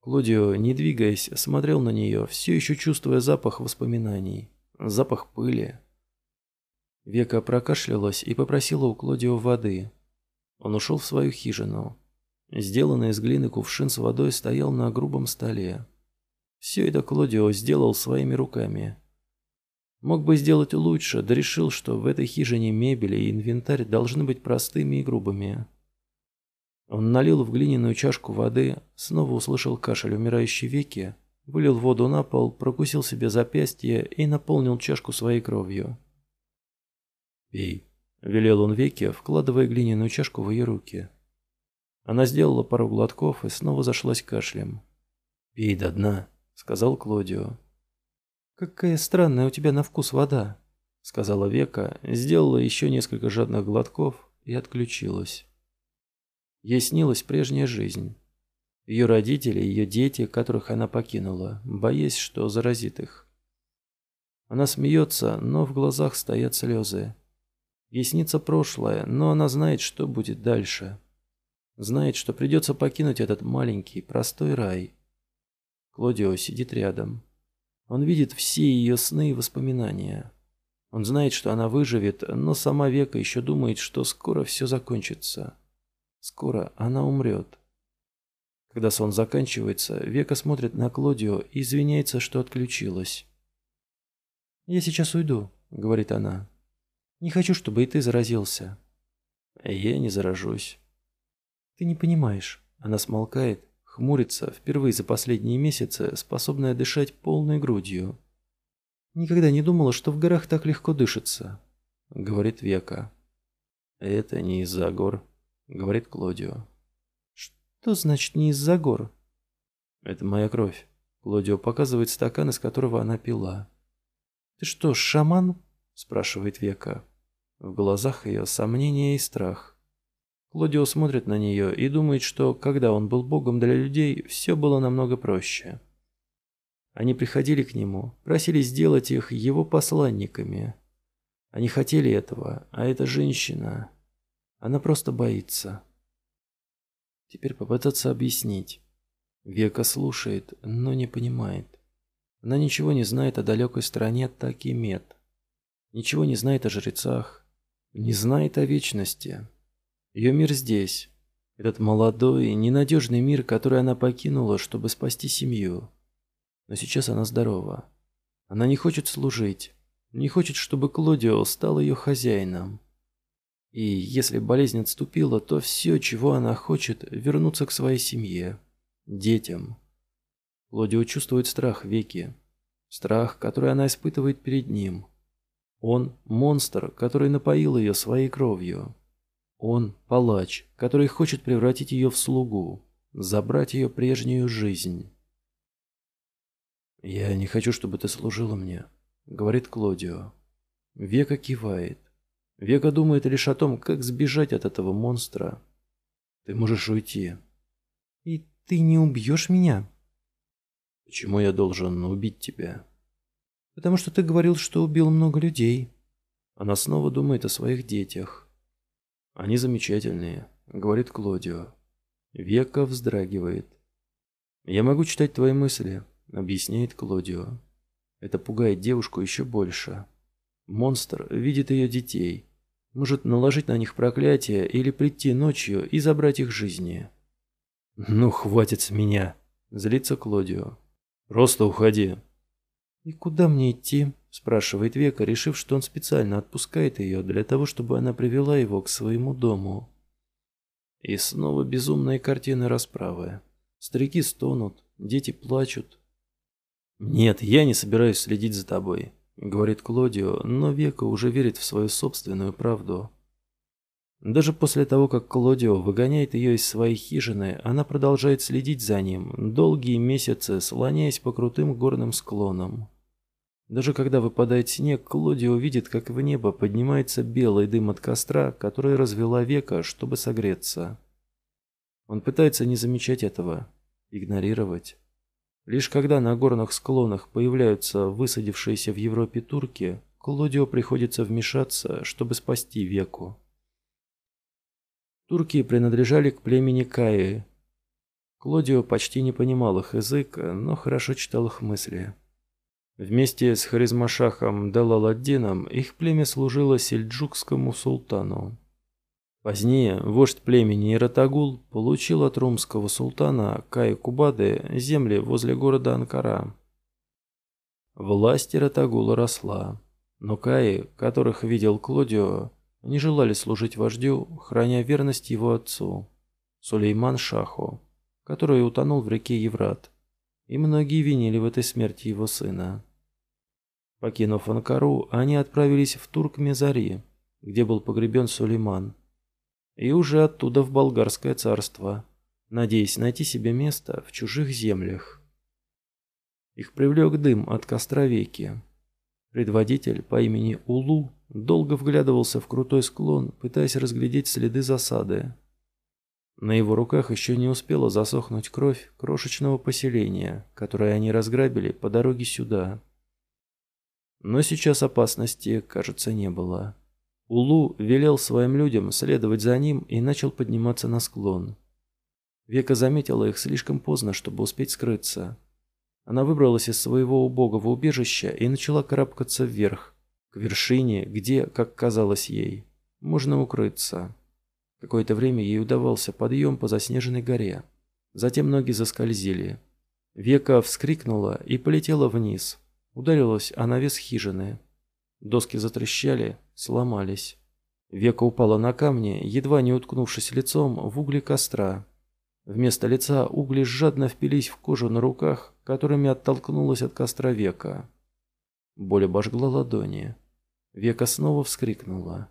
S1: Клодио, не двигаясь, смотрел на нее, все еще чувствуя запах воспоминаний, запах пыли. Века прокашлялась и попросила у Клодио воды. Он ушел в свою хижину. Сделанный из глины кувшин с водой стоял на грубом столе. Все это Клодио сделал своими руками. Мог бы сделать лучше, да решил, что в этой хижине мебель и инвентарь должны быть простыми и грубыми. Он налил в глиняную чашку воды, снова услышал кашель умирающей веки, вылил воду на пол, прокусил себе запястье и наполнил чашку своей кровью. «Пей», — велел он веке, вкладывая глиняную чашку в ее руки. Она сделала пару глотков и снова зашлась кашлем. «Пей до дна», — сказал Клодио. «Какая странная у тебя на вкус вода», — сказала Века, сделала еще несколько жадных глотков и отключилась. Ей снилась прежняя жизнь. Ее родители, ее дети, которых она покинула, боясь, что заразит их. Она смеется, но в глазах стоят слезы. Ей снится прошлое, но она знает, что будет дальше. Знает, что придется покинуть этот маленький, простой рай. Клодио сидит рядом. Он видит все ее сны и воспоминания. Он знает, что она выживет, но сама Века еще думает, что скоро все закончится. Скоро она умрет. Когда сон заканчивается, Века смотрит на Клодио и извиняется, что отключилась. «Я сейчас уйду», — говорит она. «Не хочу, чтобы и ты заразился». «Я не заражусь». «Ты не понимаешь». Она смолкает, Хмурится, впервые за последние месяцы, способная дышать полной грудью. «Никогда не думала, что в горах так легко дышится», — говорит Века. «Это не из-за гор», — говорит Клодио. «Что значит не из-за гор?» «Это моя кровь». Клодио показывает стакан, из которого она пила. «Ты что, шаман?» – спрашивает Века. В глазах ее сомнение и страх. Клодио смотрит на нее и думает, что, когда он был богом для людей, все было намного проще. Они приходили к нему, просили сделать их его посланниками. Они хотели этого, а эта женщина... Она просто боится. Теперь попытаться объяснить. Века слушает, но не понимает. Она ничего не знает о далекой стране Такимет. Ничего не знает о жрецах. Не знает о вечности. Ее мир здесь. Этот молодой, ненадежный мир, который она покинула, чтобы спасти семью. Но сейчас она здорова. Она не хочет служить. Не хочет, чтобы Клодио стал ее хозяином. И если болезнь отступила, то все, чего она хочет, вернуться к своей семье, детям. Клодио чувствует страх веки. Страх, который она испытывает перед ним. Он – монстр, который напоил ее своей кровью. Он – палач, который хочет превратить ее в слугу, забрать ее прежнюю жизнь. «Я не хочу, чтобы ты служила мне», — говорит Клодио. Века кивает. Века думает лишь о том, как сбежать от этого монстра. Ты можешь уйти.
S2: И ты не убьешь меня?
S1: Почему я должен убить тебя?
S2: Потому что ты говорил, что убил много людей.
S1: Она снова думает о своих детях. Они замечательные, говорит Клодио. Века вздрагивает. Я могу читать твои мысли, объясняет Клодио. Это пугает девушку еще больше. Монстр видит ее детей, может наложить на них проклятие или прийти ночью и забрать их жизни. «Ну, хватит с меня!» – злится Клодио. «Просто уходи!»
S2: «И куда мне идти?» – спрашивает Века, решив, что он специально отпускает ее для того, чтобы она привела его к своему дому.
S1: И снова безумные картины расправы. Старики стонут, дети плачут. «Нет, я не собираюсь следить за тобой», — говорит Клодио, но Века уже верит в свою собственную правду. Даже после того, как Клодио выгоняет ее из своей хижины, она продолжает следить за ним, долгие месяцы слоняясь по крутым горным склонам. Даже когда выпадает снег, Клодио видит, как в небо поднимается белый дым от костра, который развела века, чтобы согреться. Он пытается не замечать этого, игнорировать. Лишь когда на горных склонах появляются высадившиеся в Европе турки, Клодио приходится вмешаться, чтобы спасти веку. Турки принадлежали к племени Каи. Клодио почти не понимал их язык, но хорошо читал их мысли. Вместе с харизмашахом Далаладдином их племя служило сельджукскому султану. Позднее вождь племени Иратагул получил от румского султана Каи Кубады земли возле города Анкара. Власть Иратагула росла, но Каи, которых видел Клодио, не желали служить вождю, храня верность его отцу, Сулейман Шаху, который утонул в реке Еврат, и многие винили в этой смерти его сына. Покинув Анкару, они отправились в Турк-Мезари, где был погребен Сулейман, и уже оттуда в Болгарское царство, надеясь найти себе место в чужих землях. Их привлек дым от костра веки. Предводитель по имени Улу долго вглядывался в крутой склон, пытаясь разглядеть следы засады. На его руках еще не успела засохнуть кровь крошечного поселения, которое они разграбили по дороге сюда. Но сейчас опасности, кажется, не было. Улу велел своим людям следовать за ним и начал подниматься на склон. Века заметила их слишком поздно, чтобы успеть скрыться. Она выбралась из своего убогого убежища и начала карабкаться вверх, к вершине, где, как казалось ей, можно укрыться. Какое-то время ей удавался подъем по заснеженной горе. Затем ноги заскользили. Века вскрикнула и полетела вниз. Ударилась о навес хижины. Доски затрещали, сломались. Века упала на камни, едва не уткнувшись лицом в угли костра. Вместо лица угли жадно впились в кожу на руках, которыми оттолкнулась от костра века. Боль обожгла ладони. Века снова вскрикнула.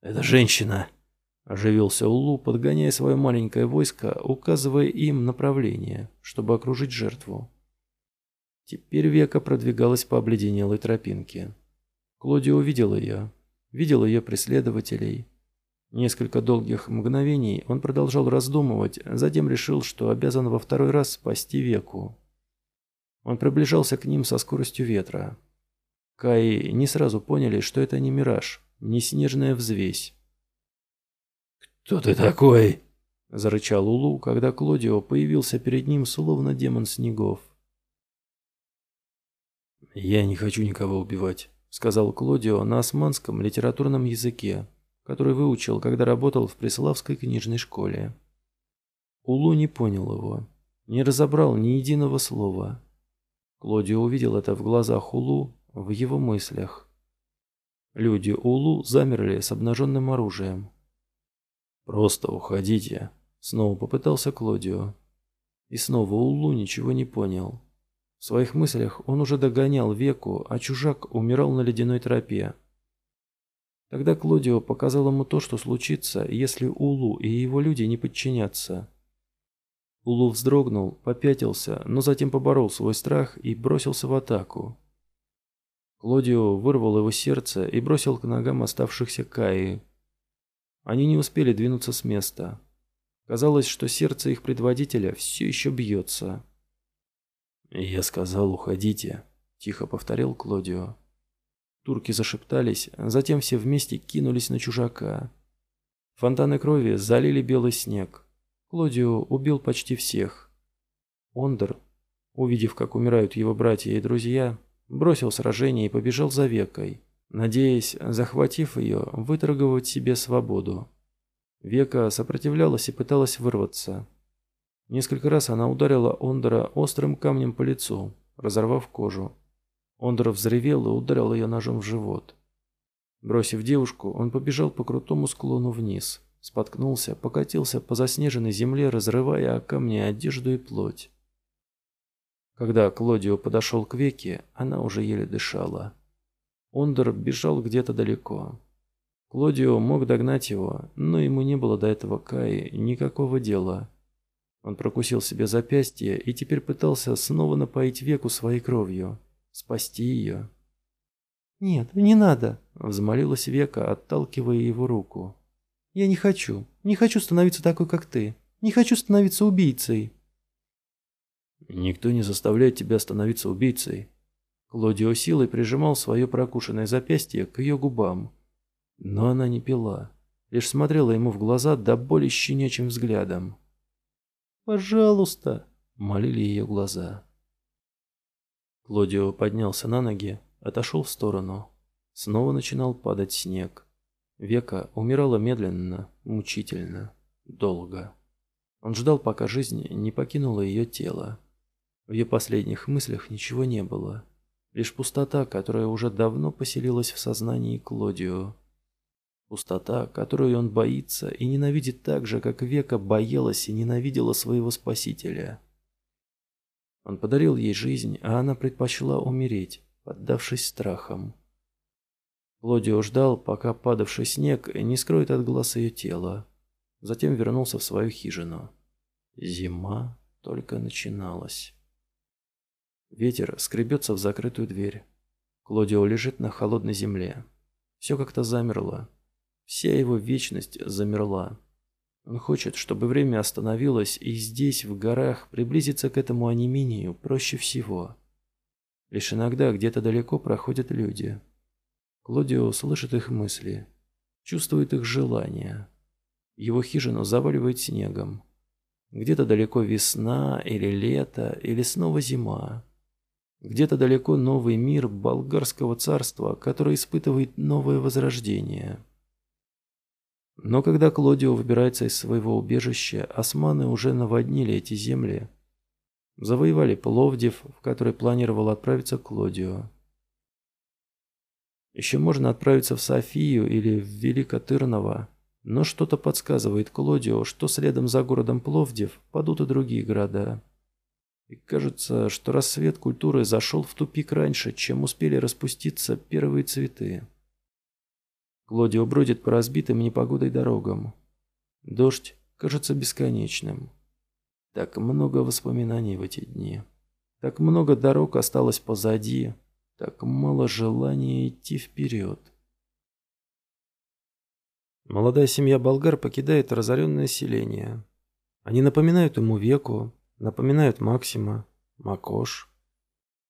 S1: «Это женщина!» – оживился Улу, подгоняя свое маленькое войско, указывая им направление, чтобы окружить жертву. Теперь Века продвигалась по обледенелой тропинке. Клодио увидел ее, видел ее преследователей. Несколько долгих мгновений он продолжал раздумывать, затем решил, что обязан во второй раз спасти Веку. Он приближался к ним со скоростью ветра. Каи не сразу поняли, что это не мираж, не снежная взвесь.
S3: «Кто ты такой?»
S1: – зарычал Улу, когда Клодио появился перед ним, словно демон снегов.
S3: «Я не хочу никого убивать», — сказал Клодио на османском литературном языке, который выучил, когда работал в Преславской книжной школе. Улу не понял его, не разобрал ни единого слова. Клодио увидел это в глазах Улу, в его мыслях. Люди Улу замерли с обнаженным оружием.
S1: «Просто уходите», — снова попытался Клодио. И снова Улу ничего не понял. В своих мыслях он уже догонял веку, а чужак умирал на ледяной тропе. Тогда Клодио показал ему то, что случится, если Улу и его люди не подчинятся. Улу вздрогнул, попятился, но затем поборол свой страх и бросился в атаку. Клодио вырвал его сердце и бросил к ногам оставшихся Каи. Они не успели двинуться с места. Казалось, что сердце их предводителя все еще бьется.
S3: «Я сказал, уходите», — тихо повторил Клодио.
S1: Турки зашептались, затем все вместе кинулись на чужака. Фонтаны крови залили белый снег. Клодио убил почти всех. Ондер, увидев, как умирают его братья и друзья, бросил сражение и побежал за Векой, надеясь, захватив ее, выторговать себе свободу. Века сопротивлялась и пыталась вырваться. Несколько раз она ударила Ондора острым камнем по лицу, разорвав кожу. Ондор взревел и ударил ее ножом в живот. Бросив девушку, он побежал по крутому склону вниз, споткнулся, покатился по заснеженной земле, разрывая о камни одежду и плоть. Когда Клодио подошел к Веке, она уже еле дышала. Ондор бежал где-то далеко. Клодио мог догнать его, но ему не было до этого Каи никакого дела. Он прокусил себе запястье и теперь пытался снова напоить веку своей кровью, спасти ее.
S2: «Нет, не надо», —
S1: взмолилась века, отталкивая его руку.
S2: «Я не хочу, не хочу становиться такой, как ты, не хочу становиться убийцей».
S1: «Никто не заставляет тебя становиться убийцей». Клодио силой прижимал свое прокушенное запястье к ее губам. Но она не пила, лишь смотрела ему в глаза до боли щенячьим взглядом.
S2: «Пожалуйста!»
S1: — молили ее глаза. Клодио поднялся на ноги, отошел в сторону. Снова начинал падать снег. Века умирала медленно, мучительно, долго. Он ждал, пока жизнь не покинула ее тело. В ее последних мыслях ничего не было. Лишь пустота, которая уже давно поселилась в сознании Клодио. Пустота, которую он боится и ненавидит так же, как Века боялась и ненавидела своего спасителя. Он подарил ей жизнь, а она предпочла умереть, поддавшись страхам. Клодио ждал, пока падавший снег не скроет от глаз ее тело. Затем вернулся в свою хижину. Зима только начиналась. Ветер скребется в закрытую дверь. Клодио лежит на холодной земле. Все как-то замерло. Вся его вечность замерла. Он хочет, чтобы время остановилось, и здесь, в горах, приблизиться к этому онемению проще всего. Лишь иногда где-то далеко проходят люди. Клодио слышит их мысли, чувствует их желания. Его хижину заваливает снегом. Где-то далеко весна или лето, или снова зима. Где-то далеко новый мир болгарского царства, который испытывает новое возрождение. Но когда Клодио выбирается из своего убежища, османы уже наводнили эти земли. Завоевали Пловдив, в который планировал отправиться Клодио. Еще можно отправиться в Софию или в Великотырново,
S3: Но что-то подсказывает Клодио, что следом за городом Пловдив падут и другие города. И кажется, что рассвет культуры зашел в тупик раньше, чем успели распуститься первые цветы. Клодио бродит по разбитым непогодой дорогам. Дождь кажется бесконечным. Так много воспоминаний в эти дни. Так много дорог осталось позади. Так мало желания идти вперед.
S1: Молодая семья болгар покидает разоренное селение. Они напоминают ему Веку, напоминают Максима, Макош.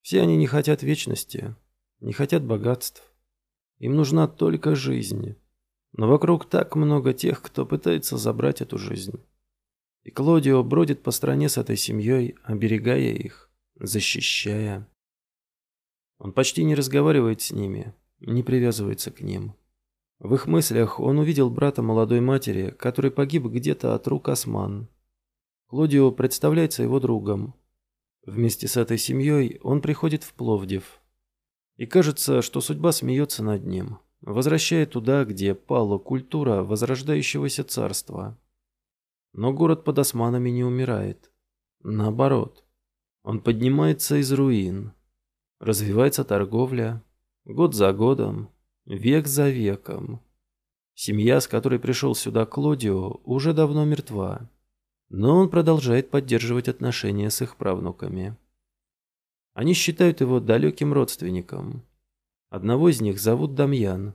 S1: Все они не хотят вечности, не хотят богатств. Им нужна только жизнь. Но вокруг так много тех, кто пытается забрать эту жизнь. И Клодио бродит по стране с этой семьей, оберегая их, защищая. Он почти не разговаривает с ними, не привязывается к ним. В их мыслях он увидел брата молодой матери, который погиб где-то от рук осман. Клодио представляется его другом. Вместе с этой семьей он приходит в Пловдив. И кажется, что судьба смеется над ним, возвращая туда, где пала культура возрождающегося царства. Но город под османами не умирает. Наоборот, он поднимается из руин. Развивается торговля. Год за годом, Век за веком. Семья, с которой пришел сюда Клодио, уже давно мертва. Но он продолжает поддерживать отношения с их правнуками. Они считают его далеким родственником. Одного из них зовут Дамьян.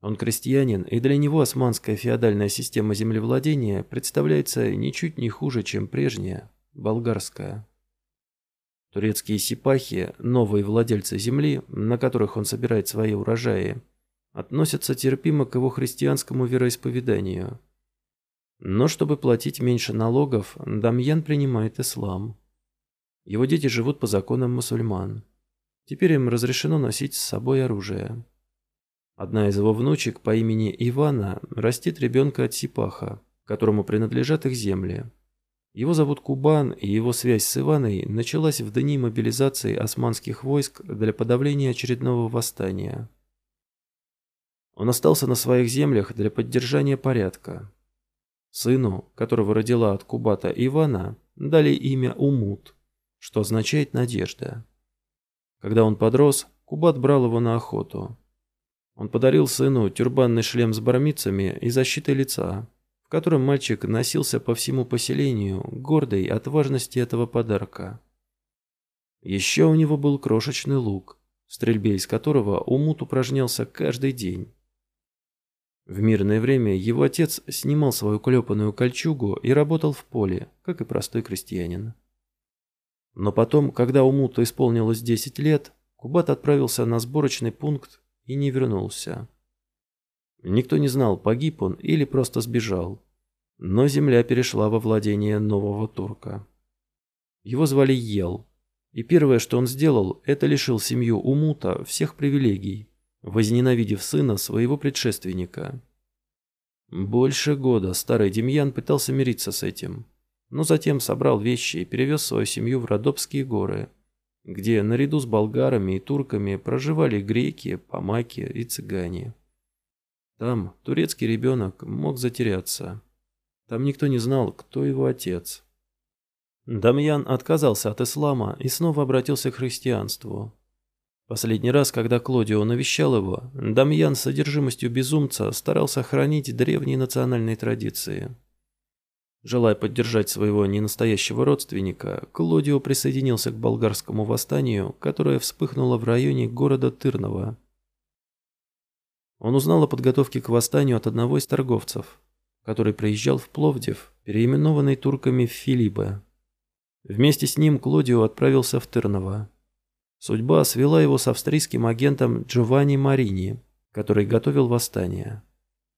S1: Он крестьянин, и для него османская феодальная система землевладения представляется ничуть не хуже, чем прежняя, болгарская. Турецкие сипахи, новые владельцы земли, на которых он собирает свои урожаи, относятся терпимо к его христианскому вероисповеданию. Но чтобы платить меньше налогов, Дамьян принимает ислам. Его дети живут по законам мусульман. Теперь им разрешено носить с собой оружие. Одна из его внучек по имени Ивана растит ребенка от Сипаха, которому принадлежат их земли. Его зовут Кубан, и его связь с Иваной началась в дни мобилизации османских войск для подавления очередного восстания. Он остался на своих землях для поддержания порядка. Сыну, которого родила от Кубата Ивана, дали имя Умут, что означает «надежда». Когда он подрос, Кубат брал его на охоту. Он подарил сыну тюрбанный шлем с бармицами и защитой лица, в котором мальчик носился по всему поселению, гордый от важности этого подарка. Еще у него был крошечный лук, в стрельбе из которого Умут упражнялся каждый день. В мирное время его отец снимал свою клепанную кольчугу и работал в поле, как и простой крестьянин. Но потом, когда Умуту исполнилось 10 лет, Кубат отправился на сборочный пункт и не вернулся. Никто не знал, погиб он или просто сбежал. Но земля перешла во владение нового турка. Его звали Ел, и первое, что он сделал, это лишил семью Умута всех привилегий, возненавидев сына своего предшественника. Больше года старый Демьян пытался мириться с этим, но затем собрал вещи и перевез свою семью в Родопские горы, где наряду с болгарами и турками проживали греки, помаки и цыгане. Там турецкий ребенок мог затеряться. Там никто не знал, кто его отец. Дамьян отказался от ислама и снова обратился к христианству. Последний раз, когда Клодио навещал его, Дамьян с содержимостью безумца старался хранить древние национальные традиции. Желая поддержать своего ненастоящего родственника, Клодио присоединился к болгарскому восстанию, которое вспыхнуло в районе города Тырново. Он узнал о подготовке к восстанию от одного из торговцев, который приезжал в Пловдив, переименованный турками в Филиппе. Вместе с ним Клодио отправился в Тырново. Судьба свела его с австрийским агентом Джованни Марини, который готовил восстание.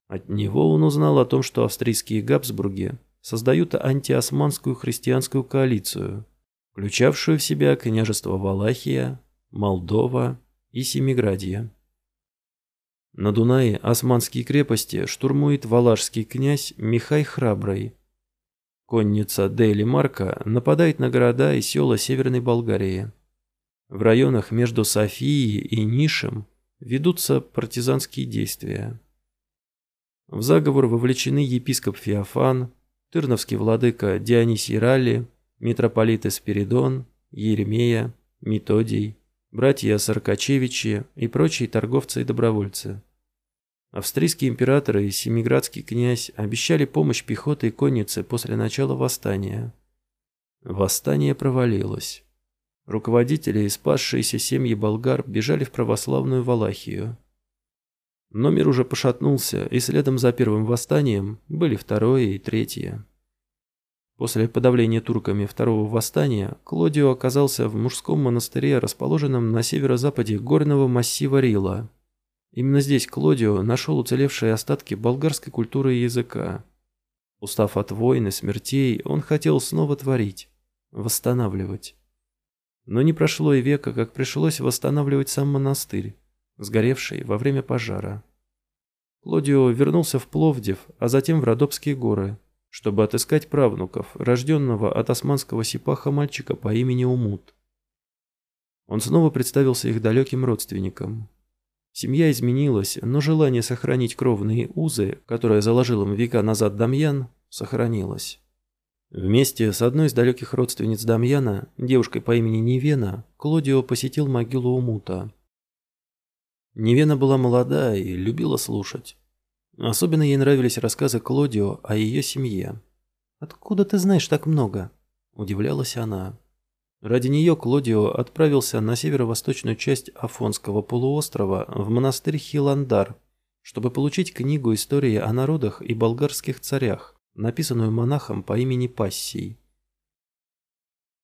S1: От него он узнал о том, что австрийские Габсбурги создают антиосманскую христианскую коалицию, включавшую в себя княжество Валахия, Молдова и Семиградье. На Дунае османские крепости штурмует валашский князь Михай Храбрый. Конница Дейли Марка нападает на города и села Северной Болгарии. В районах между Софией и Нишем ведутся партизанские действия. В заговор вовлечены епископ Феофан, тырновский владыка Дионисий Ралли, митрополиты Спиридон, Еремея, Методий, братья Саркачевичи и прочие торговцы и добровольцы. Австрийские императоры и Семиградский князь обещали помощь пехоты и коннице после начала восстания. Восстание провалилось. Руководители и спасшиеся семьи болгар бежали в православную Валахию. Но мир уже пошатнулся, и следом за первым восстанием были второе и третье. После подавления турками второго восстания Клодио оказался в мужском монастыре, расположенном на северо-западе горного массива Рила. Именно здесь Клодио нашел уцелевшие остатки болгарской культуры и языка. Устав от войн и смертей, он хотел снова творить, восстанавливать. Но не прошло и века, как пришлось восстанавливать сам монастырь, сгоревший во время пожара. Клодио вернулся в Пловдив, а затем в Родопские горы, чтобы отыскать правнуков, рожденного от османского сипаха мальчика по имени Умут. Он снова представился их далеким родственникам. Семья изменилась, но желание сохранить кровные узы, которое заложил им века назад Дамьян, сохранилось. Вместе с одной из далеких родственниц Дамьяна, девушкой по имени Невена, Клодио посетил могилу Умута. Невена была молода и любила слушать. Особенно ей нравились рассказы Клодио о ее семье.
S2: «Откуда ты знаешь так много?»
S1: – удивлялась она. Ради нее Клодио отправился на северо-восточную часть Афонского полуострова в монастырь Хиландар, чтобы получить книгу истории о народах и болгарских царях, написанную монахом по имени Пассий.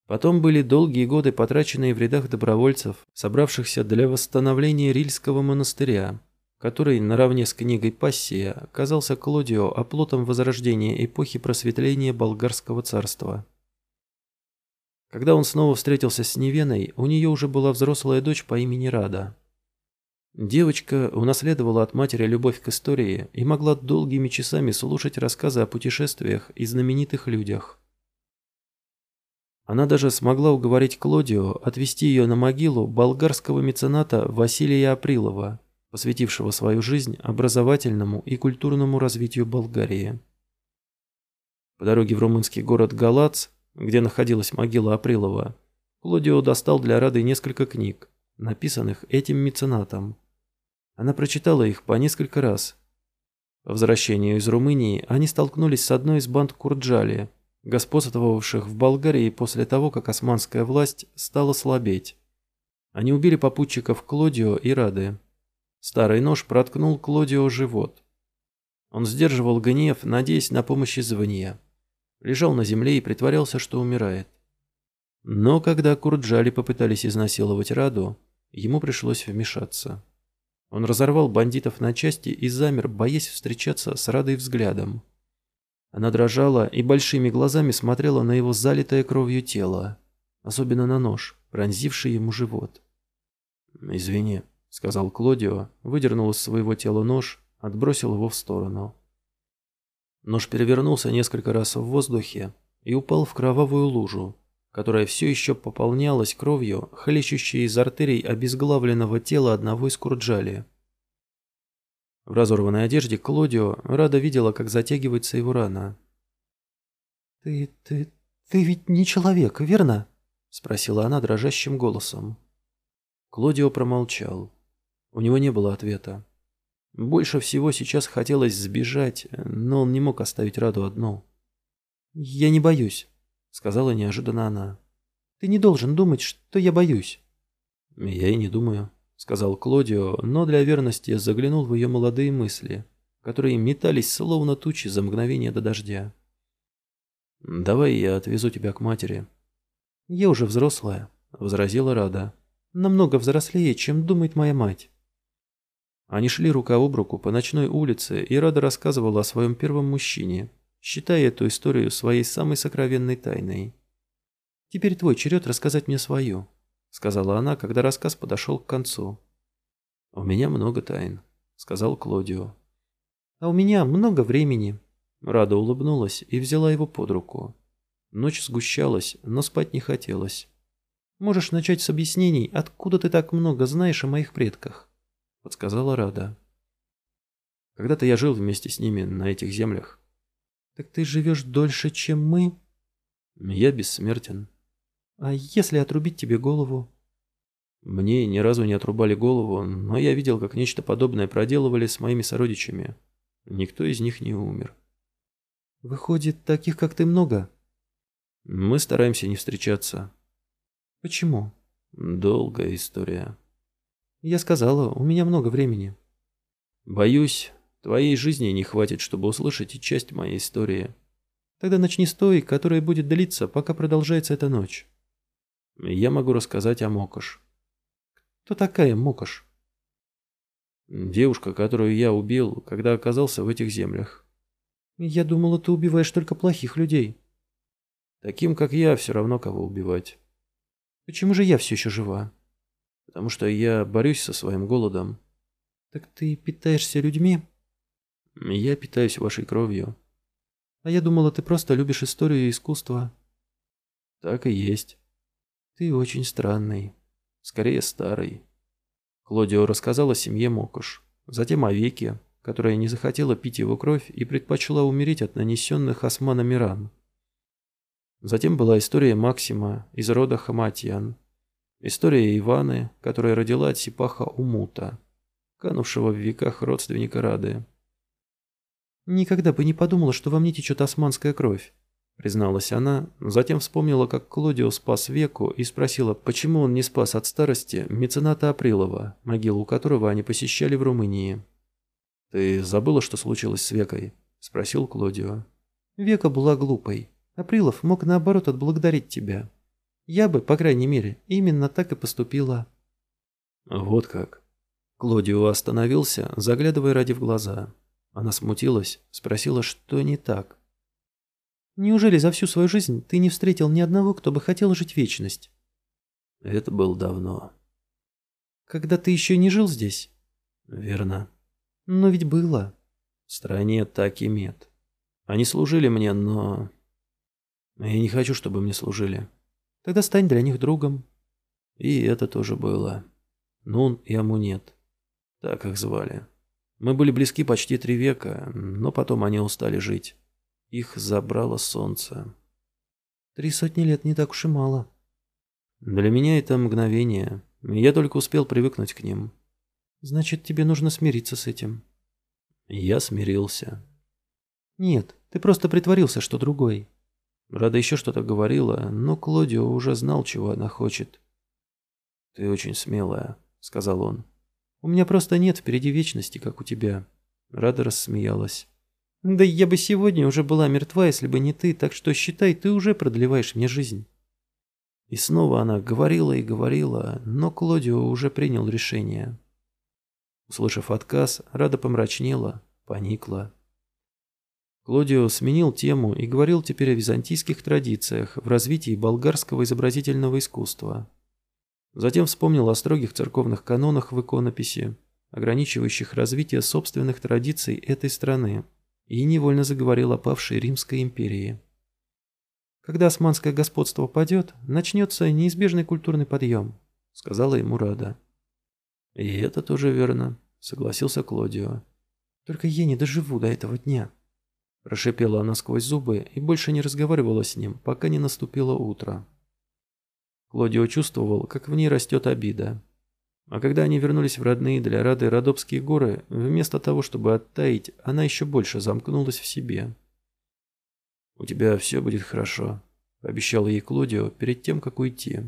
S1: Потом были долгие годы, потраченные в рядах добровольцев, собравшихся для восстановления Рильского монастыря, который наравне с книгой Пассия казался Клодио оплотом возрождения эпохи просветления болгарского царства. Когда он снова встретился с Невеной, у нее уже была взрослая дочь по имени Рада. Девочка унаследовала от матери любовь к истории и могла долгими часами слушать рассказы о путешествиях и знаменитых людях. Она даже смогла уговорить Клодио отвезти ее на могилу болгарского мецената Василия Априлова, посвятившего свою жизнь образовательному и культурному развитию Болгарии. По дороге в румынский город Галац, где находилась могила Априлова, Клодио достал для Рады несколько книг, написанных этим меценатом. Она прочитала их по несколько раз. По возвращению из Румынии они столкнулись с одной из банд Курджали, господствовавших в Болгарии после того, как османская власть стала слабеть. Они убили попутчиков Клодио и Рады. Старый нож проткнул Клодио живот. Он сдерживал гнев, надеясь на помощь извне. Лежал на земле и притворялся, что умирает. Но когда Курджали попытались изнасиловать Раду, ему пришлось вмешаться. Он разорвал бандитов на части и замер, боясь встречаться с Радой взглядом. Она дрожала и большими глазами смотрела на его залитое кровью тело, особенно на нож, пронзивший ему живот. «Извини», — сказал Клодио, выдернул из своего тела нож, отбросил его в сторону. Нож перевернулся несколько раз в воздухе и упал в кровавую лужу, которая все еще пополнялась кровью, хлещущей из артерий обезглавленного тела одного из курджали. В разорванной одежде Клодио Рада видела, как затягивается его рана.
S2: «Ты... ты... ты ведь не человек, верно?» — спросила она дрожащим голосом.
S1: Клодио промолчал. У него не было ответа. Больше всего сейчас хотелось сбежать, но он не мог оставить Раду одну.
S2: «Я не боюсь», — сказала неожиданно она. «Ты не должен думать, что я боюсь».
S1: «Я и не думаю», — сказал Клодио, но для верности заглянул в ее молодые мысли, которые метались словно тучи за мгновение до дождя. «Давай я отвезу тебя к матери».
S2: «Я уже взрослая», — возразила Рада. «Намного взрослее, чем думает моя мать».
S1: Они шли рука об руку по ночной улице, и Рада рассказывала о своем первом мужчине, считая эту историю своей самой сокровенной тайной.
S2: «Теперь твой черед рассказать мне свою», —
S1: сказала она, когда рассказ подошел к концу. «У меня много тайн», — сказал Клодио.
S2: «А у меня много времени».
S1: Рада улыбнулась и взяла его под руку. Ночь сгущалась, но спать не хотелось.
S2: «Можешь начать с объяснений, откуда ты так много знаешь о моих предках?»
S1: — подсказала Рада. Когда-то я жил вместе с ними на этих землях.
S2: Так ты живешь дольше, чем мы?
S1: Я бессмертен.
S2: А если отрубить тебе голову?
S1: Мне ни разу не отрубали голову, но я видел, как нечто подобное проделывали с моими сородичами. Никто из них не умер.
S2: Выходит, таких, как ты, много?
S1: Мы стараемся не встречаться.
S2: Почему?
S1: Долгая история.
S2: Я сказала, у меня много времени.
S1: Боюсь, твоей жизни не хватит, чтобы услышать и часть моей истории.
S2: Тогда начни с той, которая будет длиться, пока продолжается эта ночь.
S1: Я могу рассказать о Мокош.
S2: Кто такая Мокош?
S1: Девушка, которую я убил, когда оказался в этих землях.
S2: Я думала, ты убиваешь только плохих людей.
S1: Таким, как я, все равно кого убивать.
S2: Почему же я все еще жива?
S1: Потому что я борюсь со своим голодом.
S2: Так ты питаешься людьми?
S1: Я питаюсь вашей кровью.
S2: А я думала, ты просто любишь историю и искусство.
S1: Так и есть.
S2: Ты очень странный.
S1: Скорее, старый. Клодио рассказал о семье Мокош, затем о Веке, которая не захотела пить его кровь и предпочла умереть от нанесенных османами ран. Затем была история Максима из рода Хаматьян, история Иваны, которая родила от Сипаха Умута, канувшего в веках родственника Рады.
S2: «Никогда бы не подумала, что во мне течет османская кровь», призналась она, затем вспомнила, как Клодио спас Веку и спросила, почему он не спас от старости мецената Априлова, могилу которого они посещали в Румынии.
S1: «Ты забыла, что случилось с Векой?» – спросил Клодио.
S2: «Века была глупой. Априлов мог наоборот отблагодарить тебя. Я бы, по крайней мере, именно так и поступила».
S1: «Вот как». Клодио остановился, заглядывая ради в глаза. Она смутилась, спросила, что не так.
S2: «Неужели за всю свою жизнь ты не встретил ни одного, кто бы хотел жить вечность?»
S1: «Это было давно».
S2: «Когда ты еще не жил здесь?»
S1: «Верно».
S2: «Но ведь было».
S1: «В стране так и мед. Они служили мне, но я не хочу, чтобы мне служили.
S2: Тогда стань для них другом.
S1: И это тоже было. Нун и Амунет. Так их звали. Мы были близки почти три века, но потом они устали жить. Их забрало солнце.
S2: Три сотни лет не так уж и мало.
S1: Для меня это мгновение. Я только успел привыкнуть к ним.
S2: Значит, тебе нужно смириться с этим.
S1: Я смирился.
S2: Нет, ты просто притворился, что другой.
S1: Рада еще что-то говорила, но Клодио уже знал, чего она хочет. «Ты очень смелая», — сказал он.
S2: «У меня просто нет впереди вечности, как у тебя». Рада рассмеялась. «Да я бы сегодня уже была мертва, если бы не ты, так что считай, ты уже продлеваешь мне жизнь».
S1: И снова она говорила и говорила, но Клодио уже принял решение. Услышав отказ, Рада помрачнела, поникла. Клодио сменил тему и говорил теперь о византийских традициях в развитии болгарского изобразительного искусства. Затем вспомнил о строгих церковных канонах в иконописи, ограничивающих развитие собственных традиций этой страны, и невольно заговорил о павшей Римской империи.
S2: «Когда османское господство падет, начнется неизбежный культурный подъем», — сказала ему Рада.
S1: «И это тоже верно», — согласился Клодио.
S2: «Только я не доживу до этого дня»,
S1: Прошипела она сквозь зубы и больше не разговаривала с ним, пока не наступило утро. Клодио чувствовал, как в ней растет обида. А когда они вернулись в родные для Рады Родопские горы, вместо того, чтобы оттаить, она еще больше замкнулась в себе. «У тебя все будет хорошо», — пообещал ей Клодио перед тем, как уйти.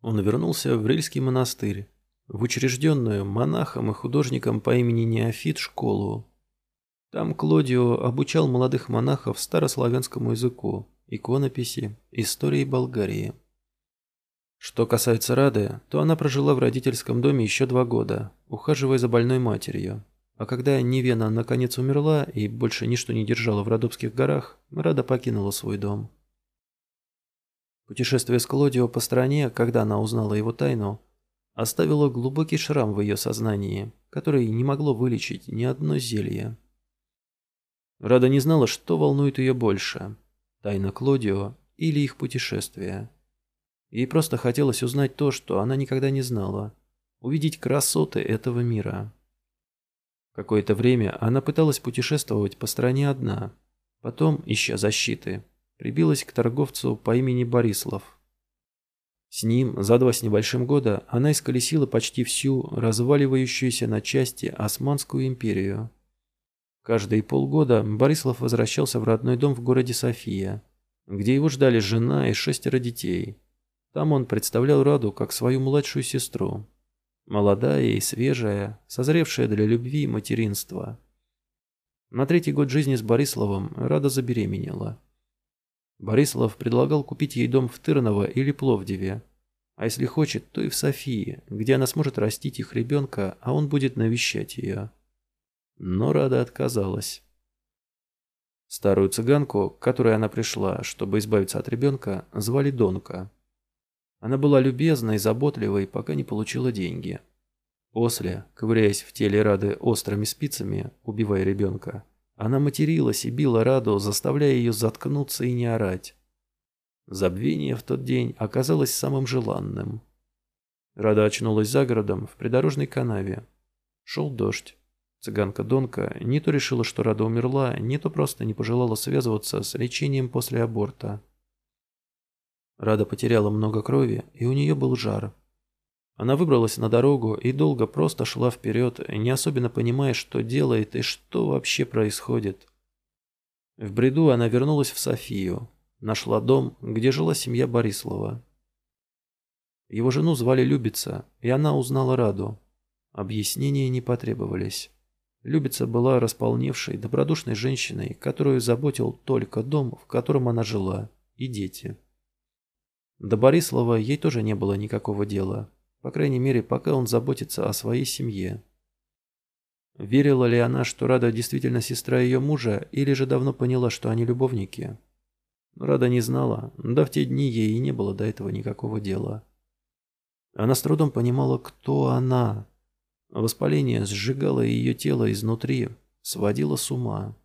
S1: Он вернулся в Рильский монастырь, в учрежденную монахом и художником по имени Неофит школу, там Клодио обучал молодых монахов старославянскому языку, иконописи, истории Болгарии. Что касается Рады, то она прожила в родительском доме еще два года, ухаживая за больной матерью. А когда Невена наконец умерла и больше ничто не держало в Родопских горах, Рада покинула свой дом. Путешествие с Клодио по стране, когда она узнала его тайну, оставило глубокий шрам в ее сознании, который не могло вылечить ни одно зелье. Рада не знала, что волнует ее больше – тайна Клодио или их путешествие. Ей просто хотелось узнать то, что она никогда не знала – увидеть красоты этого мира.
S2: Какое-то время она пыталась путешествовать по стране одна, потом, ища защиты, прибилась к торговцу по имени Борислав. С ним за два с небольшим года она исколесила почти всю разваливающуюся на части Османскую империю. Каждые полгода Борислав возвращался в родной дом в городе София, где его ждали жена и шестеро детей. Там он представлял Раду как свою младшую сестру, молодая и свежая, созревшая для любви и материнства. На третий год жизни с Бориславом Рада забеременела. Борислав предлагал купить ей дом в Тырново или Пловдиве, а если хочет, то и в Софии, где она сможет растить их ребенка, а он будет навещать ее. Но Рада отказалась. Старую цыганку, к которой она пришла, чтобы избавиться от ребенка, звали Донка. Она была любезной, заботливой, пока не получила деньги. После, ковыряясь в теле Рады острыми спицами, убивая ребенка, она материлась и била Раду, заставляя ее заткнуться и не орать. Забвение в тот день оказалось самым желанным. Рада очнулась за городом в придорожной канаве. Шел дождь. Цыганка Донка не то решила, что Рада умерла, не то просто не пожелала связываться с лечением после аборта. Рада потеряла много крови, и у нее был жар. Она выбралась на дорогу и долго просто шла вперед, не особенно понимая, что делает и что вообще происходит. В бреду она вернулась в Софию, нашла дом, где жила семья Борислава. Его жену звали Любица, и она узнала Раду. Объяснения не потребовались. Любица была располневшей, добродушной женщиной, которую заботил только дом, в котором она жила, и дети. До Борислава ей тоже не было никакого дела. По крайней мере, пока он заботится о своей семье. Верила ли она, что Рада действительно сестра ее мужа, или же давно поняла, что они любовники? Рада не знала, да в те дни ей и не было до этого никакого дела. Она с трудом понимала, кто она. Воспаление сжигало ее тело изнутри, сводило с ума.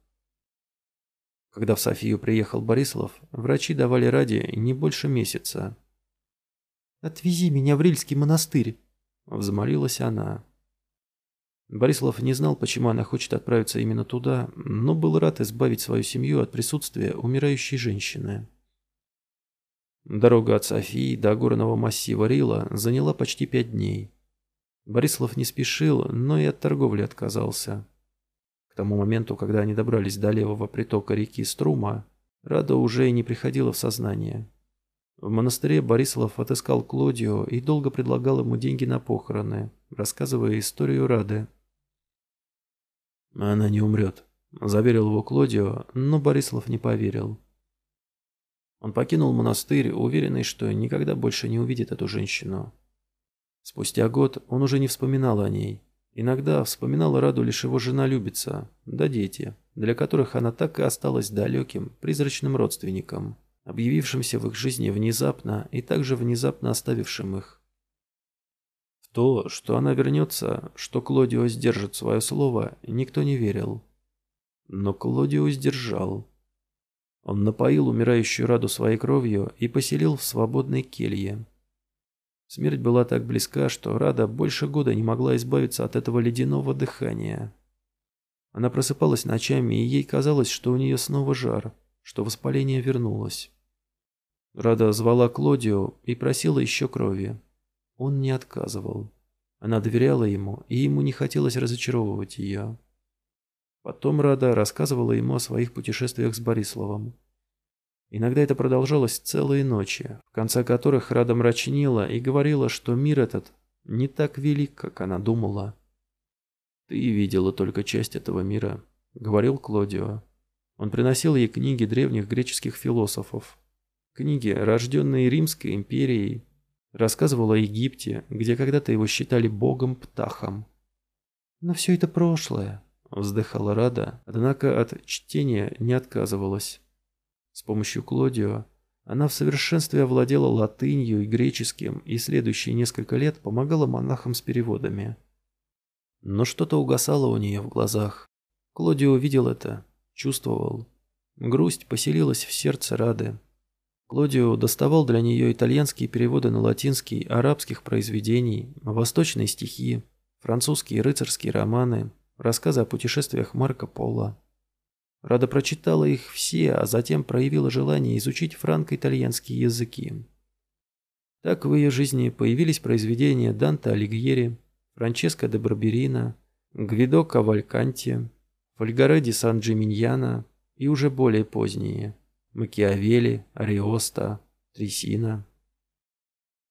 S2: Когда в Софию приехал Борислав, врачи давали Раде не больше месяца.
S3: «Отвези меня в Рильский монастырь», —
S2: взмолилась она. Борислав не знал, почему она хочет отправиться именно туда, но был рад избавить свою семью от присутствия умирающей женщины. Дорога от Софии до горного массива Рила заняла почти пять дней. Борислав не спешил, но и от торговли отказался. К тому моменту, когда они добрались до левого притока реки Струма, Рада уже и не приходила в сознание. В монастыре Борислав отыскал Клодио и долго предлагал ему деньги на похороны, рассказывая историю Рады. «Она не умрет», – заверил его Клодио, но Борислав не поверил. Он покинул монастырь, уверенный, что никогда больше не увидит эту женщину. Спустя год он уже не вспоминал о ней. Иногда вспоминала Раду лишь его жена Любица, да дети, для которых она так и осталась далеким, призрачным родственником объявившимся в их жизни внезапно и также внезапно оставившим их. В то, что она вернется, что Клодио сдержит свое слово, никто не верил. Но Клодио сдержал. Он напоил умирающую Раду своей кровью и поселил в свободной келье. Смерть была так близка, что Рада больше года не могла избавиться от этого ледяного дыхания. Она просыпалась ночами, и ей казалось, что у нее снова жар, что воспаление вернулось. Рада звала Клодио и просила еще крови. Он не отказывал. Она доверяла ему, и ему не хотелось разочаровывать ее. Потом Рада рассказывала ему о своих путешествиях с Бориславом. Иногда это продолжалось целые ночи, в конце которых Рада мрачнела и говорила, что мир этот не так велик, как она думала. «Ты видела только часть этого мира», — говорил Клодио. Он приносил ей книги древних греческих философов, Книги, рожденные Римской империей, рассказывал о Египте, где когда-то его считали богом-птахом.
S3: «Но все это прошлое», —
S2: вздыхала Рада, однако от чтения не отказывалась. С помощью Клодио она в совершенстве овладела латынью и греческим и следующие несколько лет помогала монахам с переводами. Но что-то угасало у нее в глазах. Клодио видел это, чувствовал. Грусть поселилась в сердце Рады, Клодио доставал для нее итальянские переводы на латинский арабских произведений, восточные стихи, французские рыцарские романы,
S3: рассказы о путешествиях Марко Поло. Рада прочитала их все, а затем проявила желание изучить франко-итальянские языки. Так в ее жизни появились произведения Данте Алигьери, Франческо де Барберина, Гвидо Кавальканти, Фольгаре Сан-Джиминьяна и уже более поздние Макиавелли, Ариоста, Тресина.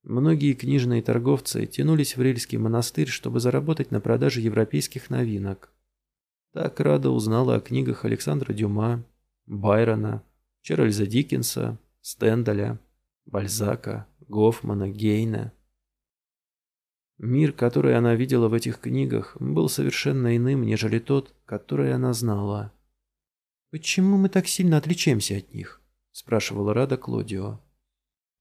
S3: Многие книжные торговцы тянулись в Рильский монастырь, чтобы заработать на продаже европейских новинок. Так Рада узнала о книгах Александра Дюма, Байрона, Чарльза Диккенса, Стендаля, Бальзака, Гофмана, Гейна. Мир, который она видела в этих книгах, был совершенно иным, нежели тот, который она знала. «Почему мы так сильно отличаемся от них?» – спрашивала Рада Клодио.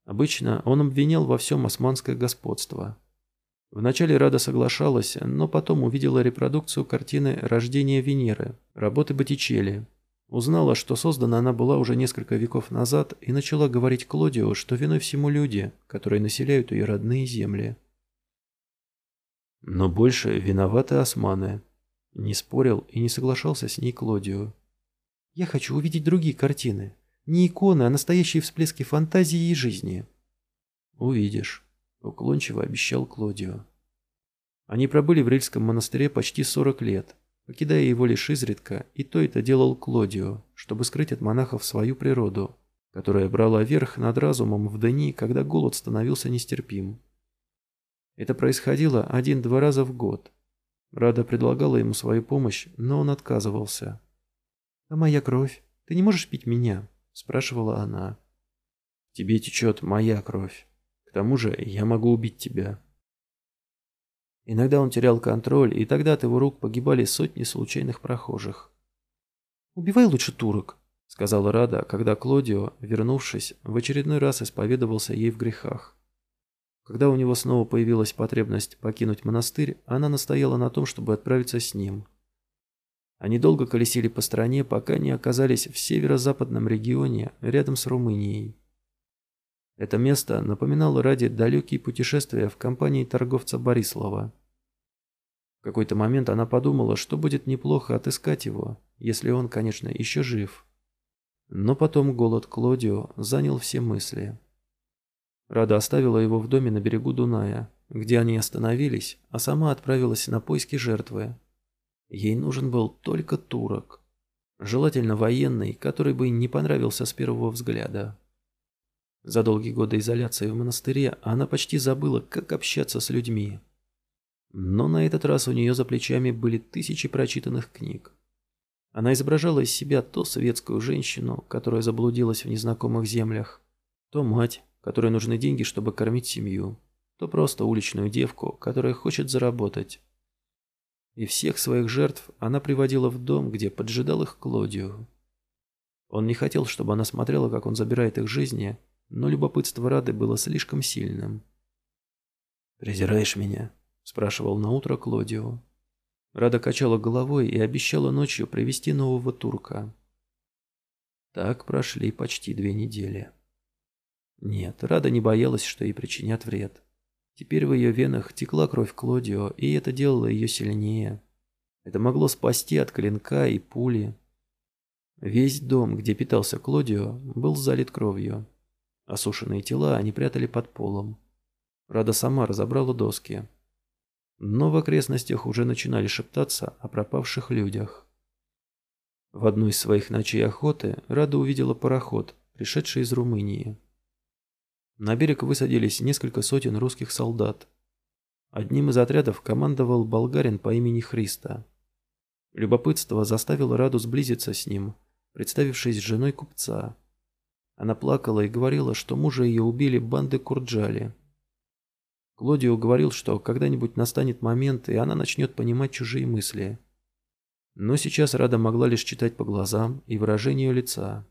S3: Обычно он обвинял во всем османское господство. Вначале Рада соглашалась, но потом увидела репродукцию картины «Рождение Венеры» работы Боттичелли. Узнала, что создана она была уже несколько веков назад и начала говорить Клодио, что виной всему люди, которые населяют ее родные земли. Но больше виноваты османы. Не спорил и не соглашался с ней Клодио. «Я хочу увидеть другие картины», не иконы, а настоящие всплески фантазии и жизни. Увидишь, уклончиво обещал Клодио. Они пробыли в Рильском монастыре почти 40 лет, покидая его лишь изредка, и то это делал Клодио, чтобы скрыть от монахов свою природу, которая брала верх над разумом в дни, когда голод становился нестерпим. Это происходило один-два раза в год. Рада предлагала ему свою помощь, но он отказывался. «А моя кровь? Ты не можешь пить меня?» — спрашивала она. «Тебе течет моя кровь. К тому же я могу убить тебя». Иногда он терял контроль, и тогда от его рук погибали сотни случайных прохожих. «Убивай лучше турок», — сказала Рада, когда Клодио, вернувшись, в очередной раз исповедовался ей в грехах. Когда у него снова появилась потребность покинуть монастырь, она настояла на том, чтобы отправиться с ним. Они долго колесили по стране, пока не оказались в северо-западном регионе, рядом с Румынией. Это место напоминало ради далекие путешествия в компании торговца Борислава. В какой-то момент она подумала, что будет неплохо отыскать его, если он, конечно, еще жив. Но потом голод Клодио занял все мысли. Рада оставила его в доме на берегу Дуная, где они остановились, а сама отправилась на поиски жертвы, Ей нужен был только турок. Желательно военный, который бы не понравился с первого взгляда. За долгие годы изоляции в монастыре она почти забыла, как общаться с людьми. Но на этот раз у нее за плечами были тысячи прочитанных книг. Она изображала из себя то светскую женщину, которая заблудилась в незнакомых землях, то мать, которой нужны деньги, чтобы кормить семью, то просто уличную девку, которая хочет заработать. И всех своих жертв она приводила в дом, где поджидал их Клодио. Он не хотел, чтобы она смотрела, как он забирает их жизни, но любопытство Рады было слишком сильным. «Презираешь меня?» – спрашивал наутро Клодио. Рада качала головой и обещала ночью привести нового турка. Так прошли почти две недели. Нет, Рада не боялась, что ей причинят вред. Теперь в ее венах текла кровь Клодио, и это делало ее сильнее. Это могло спасти от клинка и пули. Весь дом, где питался Клодио, был залит кровью. Осушенные тела они прятали под полом. Рада сама разобрала доски. Но в окрестностях уже начинали шептаться о пропавших людях. В одну из своих ночей охоты Рада увидела пароход, пришедший из Румынии. На берег высадились несколько сотен русских солдат. Одним из отрядов командовал болгарин по имени Христа. Любопытство заставило Раду сблизиться с ним, представившись женой купца. Она плакала и говорила, что мужа ее убили банды Курджали. Клодио говорил, что когда-нибудь настанет момент, и она начнет понимать чужие мысли. Но сейчас Рада могла лишь читать по глазам и выражению лица.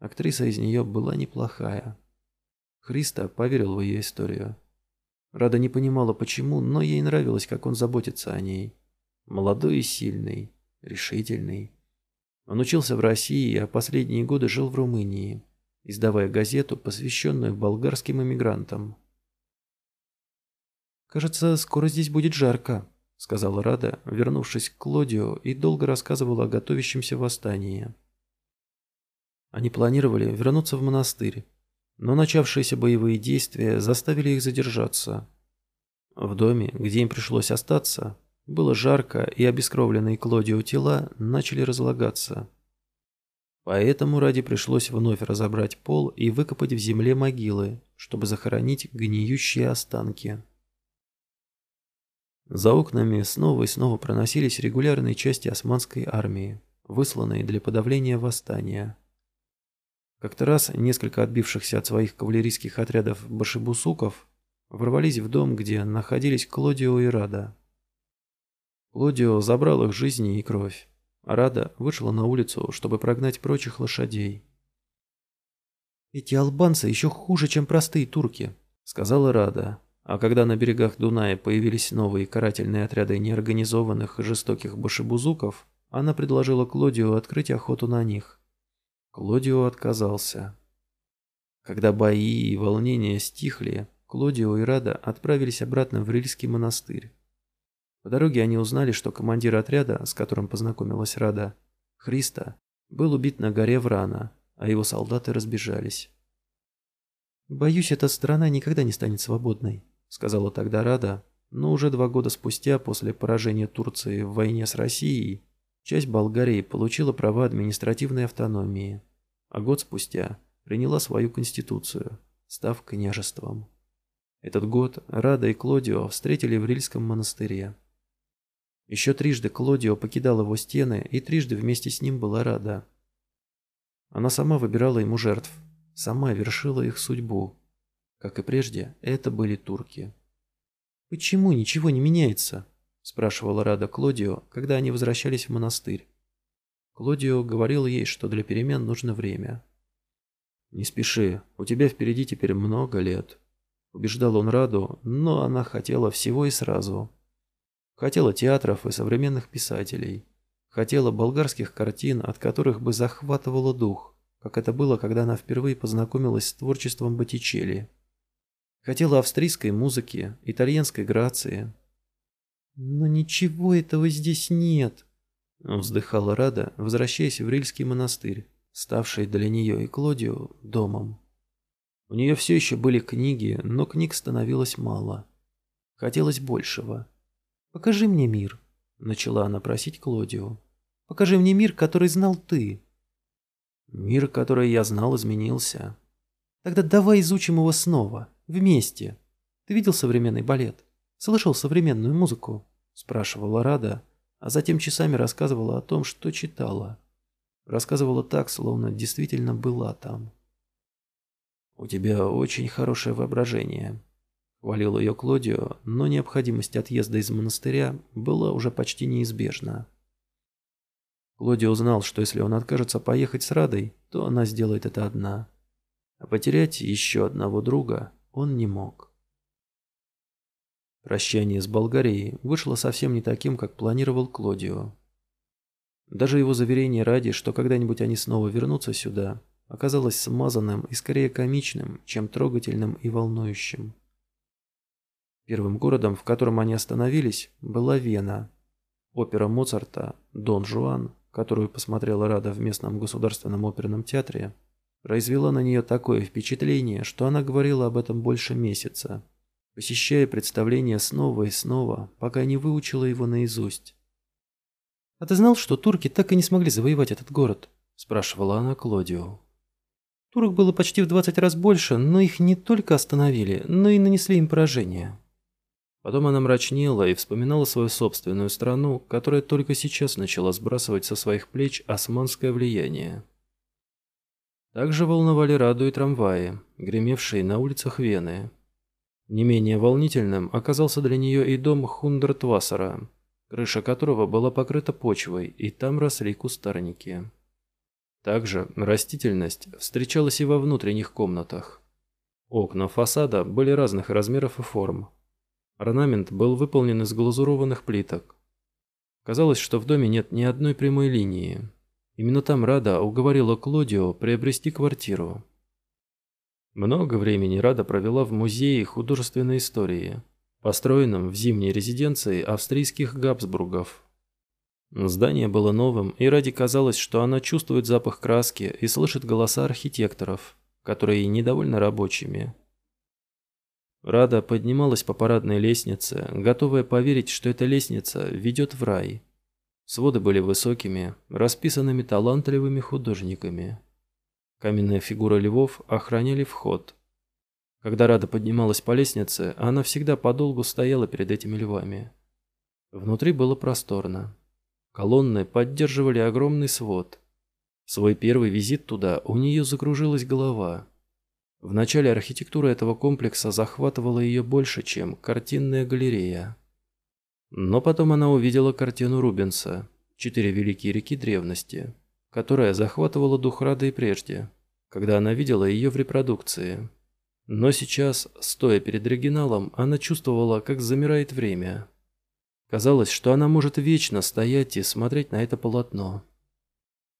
S3: Актриса из нее была неплохая. Христа поверил в ее историю. Рада не понимала почему, но ей нравилось, как он заботится о ней. Молодой и сильный, решительный. Он учился в России, а последние годы жил в Румынии, издавая газету, посвященную болгарским эмигрантам. «Кажется, скоро здесь будет жарко», —
S2: сказала Рада, вернувшись к Клодио и долго рассказывала о готовящемся восстании. Они планировали вернуться в монастырь, но начавшиеся боевые действия заставили их задержаться. В доме, где им пришлось остаться, было жарко, и обескровленные Клодио тела начали разлагаться. Поэтому ради пришлось вновь разобрать пол и выкопать в земле могилы, чтобы захоронить гниющие останки. За окнами снова и снова проносились регулярные части османской армии, высланные для подавления восстания. Как-то раз несколько отбившихся от своих кавалерийских отрядов башибусуков ворвались в дом, где находились Клодио и Рада. Клодио забрал их жизни и кровь, Рада вышла на улицу, чтобы прогнать прочих лошадей. «Эти албанцы еще хуже, чем простые турки», — сказала Рада. А когда на берегах Дуная появились новые карательные отряды неорганизованных жестоких башибузуков, она предложила Клодио открыть охоту на них. Клодио отказался. Когда бои и волнения стихли, Клодио и Рада отправились обратно в Рильский монастырь. По дороге они узнали, что командир отряда, с которым познакомилась Рада, Христа, был убит на горе Врана, а его солдаты разбежались. «Боюсь, эта страна никогда не станет свободной», — сказала тогда Рада, но уже два года спустя, после поражения Турции в войне с Россией, часть Болгарии получила права административной автономии, а год спустя приняла свою конституцию, став княжеством. Этот год Рада и Клодио встретили в Рильском монастыре. Еще трижды Клодио покидал его стены, и трижды вместе с ним была Рада. Она сама выбирала ему жертв, сама вершила их судьбу. Как и прежде, это были турки. «Почему ничего не меняется?» – спрашивала Рада Клодио, когда они возвращались в монастырь. Клодио говорил ей, что для перемен нужно время. «Не спеши, у тебя впереди теперь много лет», – убеждал он Раду, но она хотела всего и сразу – Хотела театров и современных писателей. Хотела болгарских картин, от которых бы захватывало дух, как это было, когда она впервые познакомилась с творчеством Боттичелли. Хотела австрийской музыки, итальянской грации. «Но ничего этого здесь нет», — вздыхала Рада, возвращаясь в Рильский монастырь, ставший для нее и Клодио домом. У нее все еще были книги, но книг становилось мало. Хотелось большего. «Покажи мне мир», — начала она просить Клодио. «Покажи мне мир, который знал ты». «Мир, который я знал, изменился». «Тогда давай изучим его снова, вместе. Ты видел современный балет? Слышал современную музыку?» — спрашивала Рада, а затем часами рассказывала о том, что читала. Рассказывала так, словно действительно была там. «У тебя очень хорошее воображение», Хвалил ее Клодио, но необходимость отъезда из монастыря была уже почти неизбежна. Клодио знал, что если он откажется поехать с Радой, то она сделает это одна. А потерять еще одного друга он не мог. Прощание с Болгарией вышло совсем не таким, как планировал Клодио. Даже его заверение ради, что когда-нибудь они снова вернутся сюда, оказалось смазанным и скорее комичным, чем трогательным и волнующим. Первым городом, в котором они остановились, была Вена. Опера Моцарта «Дон Жуан», которую посмотрела Рада в местном государственном оперном театре, произвела на нее такое впечатление, что она говорила об этом больше месяца, посещая представление снова и снова, пока не выучила его наизусть. «А ты знал, что турки так и не смогли завоевать этот город?» – спрашивала она Клодио. Турок было почти в 20 раз больше, но их не только остановили, но и нанесли им поражение. Потом она мрачнела и вспоминала свою собственную страну, которая только сейчас начала сбрасывать со своих плеч османское влияние. Также волновали Раду и трамваи, гремевшие на улицах Вены. Не менее волнительным оказался для нее и дом Хундертвассера, крыша которого была покрыта почвой, и там росли кустарники. Также растительность встречалась и во внутренних комнатах. Окна фасада были разных размеров и форм, Орнамент был выполнен из глазурованных плиток. Казалось, что в доме нет ни одной прямой линии. Именно там Рада уговорила Клодио приобрести квартиру. Много времени Рада провела в музее художественной истории,
S3: построенном в зимней резиденции австрийских Габсбургов. Здание было новым, и Ради казалось, что она чувствует запах краски и слышит голоса архитекторов, которые недовольны рабочими. Рада поднималась по парадной лестнице, готовая поверить, что эта лестница ведет в рай. Своды были высокими, расписанными талантливыми художниками. Каменная фигура львов охраняли вход. Когда Рада поднималась по лестнице, она всегда подолгу стояла перед этими львами. Внутри было просторно. Колонны поддерживали огромный свод. В свой первый визит туда у нее закружилась голова. Вначале архитектура этого комплекса захватывала ее больше, чем картинная галерея. Но потом она увидела картину Рубенса «Четыре великие реки древности», которая захватывала дух Рады и прежде, когда она видела ее в репродукции. Но сейчас, стоя перед оригиналом, она чувствовала, как замирает время. Казалось, что она может вечно стоять и смотреть на это полотно.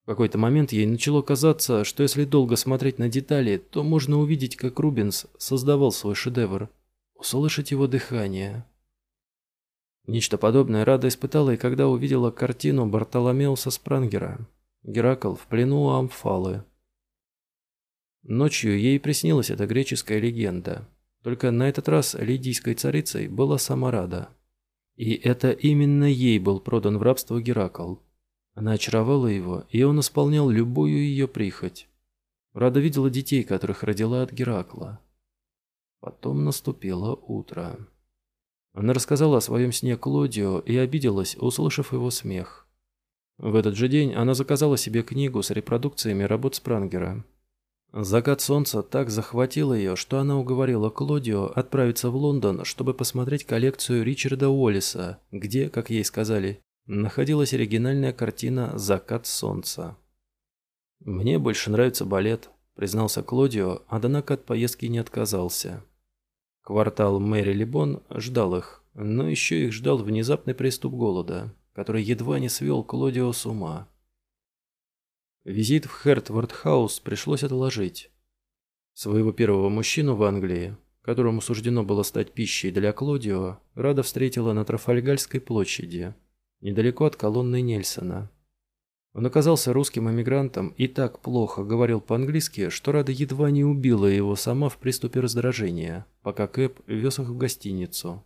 S3: В какой-то момент ей начало казаться, что если долго смотреть на детали, то можно увидеть, как Рубенс создавал свой шедевр, услышать его дыхание. Нечто подобное Рада испытала и когда увидела картину Бартоломеуса Спрангера «Геракл в плену у Амфалы». Ночью ей приснилась эта греческая легенда, только на этот раз лидийской царицей была сама Рада. И это именно ей был продан в рабство Геракл. Она очаровала его, и он исполнял любую ее прихоть. Рада видела детей, которых родила от Геракла. Потом наступило утро. Она рассказала о своем сне Клодио и обиделась, услышав его смех. В этот же день она заказала себе книгу с репродукциями работ Спрангера. Закат солнца так захватил ее, что она уговорила Клодио отправиться в Лондон, чтобы посмотреть коллекцию Ричарда Уоллиса, где, как ей сказали, находилась оригинальная картина «Закат солнца». «Мне больше нравится балет», – признался Клодио, однако от поездки не отказался. Квартал Мэри Либон ждал их, но еще их ждал внезапный приступ голода, который едва не свел Клодио с ума. Визит в Хертворд-хаус пришлось отложить. Своего первого мужчину в Англии, которому суждено было стать пищей для Клодио, Рада встретила на Трафальгальской площади – недалеко от колонны Нельсона. Он оказался русским эмигрантом и так плохо говорил по-английски, что Рада едва не убила его сама в приступе раздражения, пока Кэп вез их в гостиницу.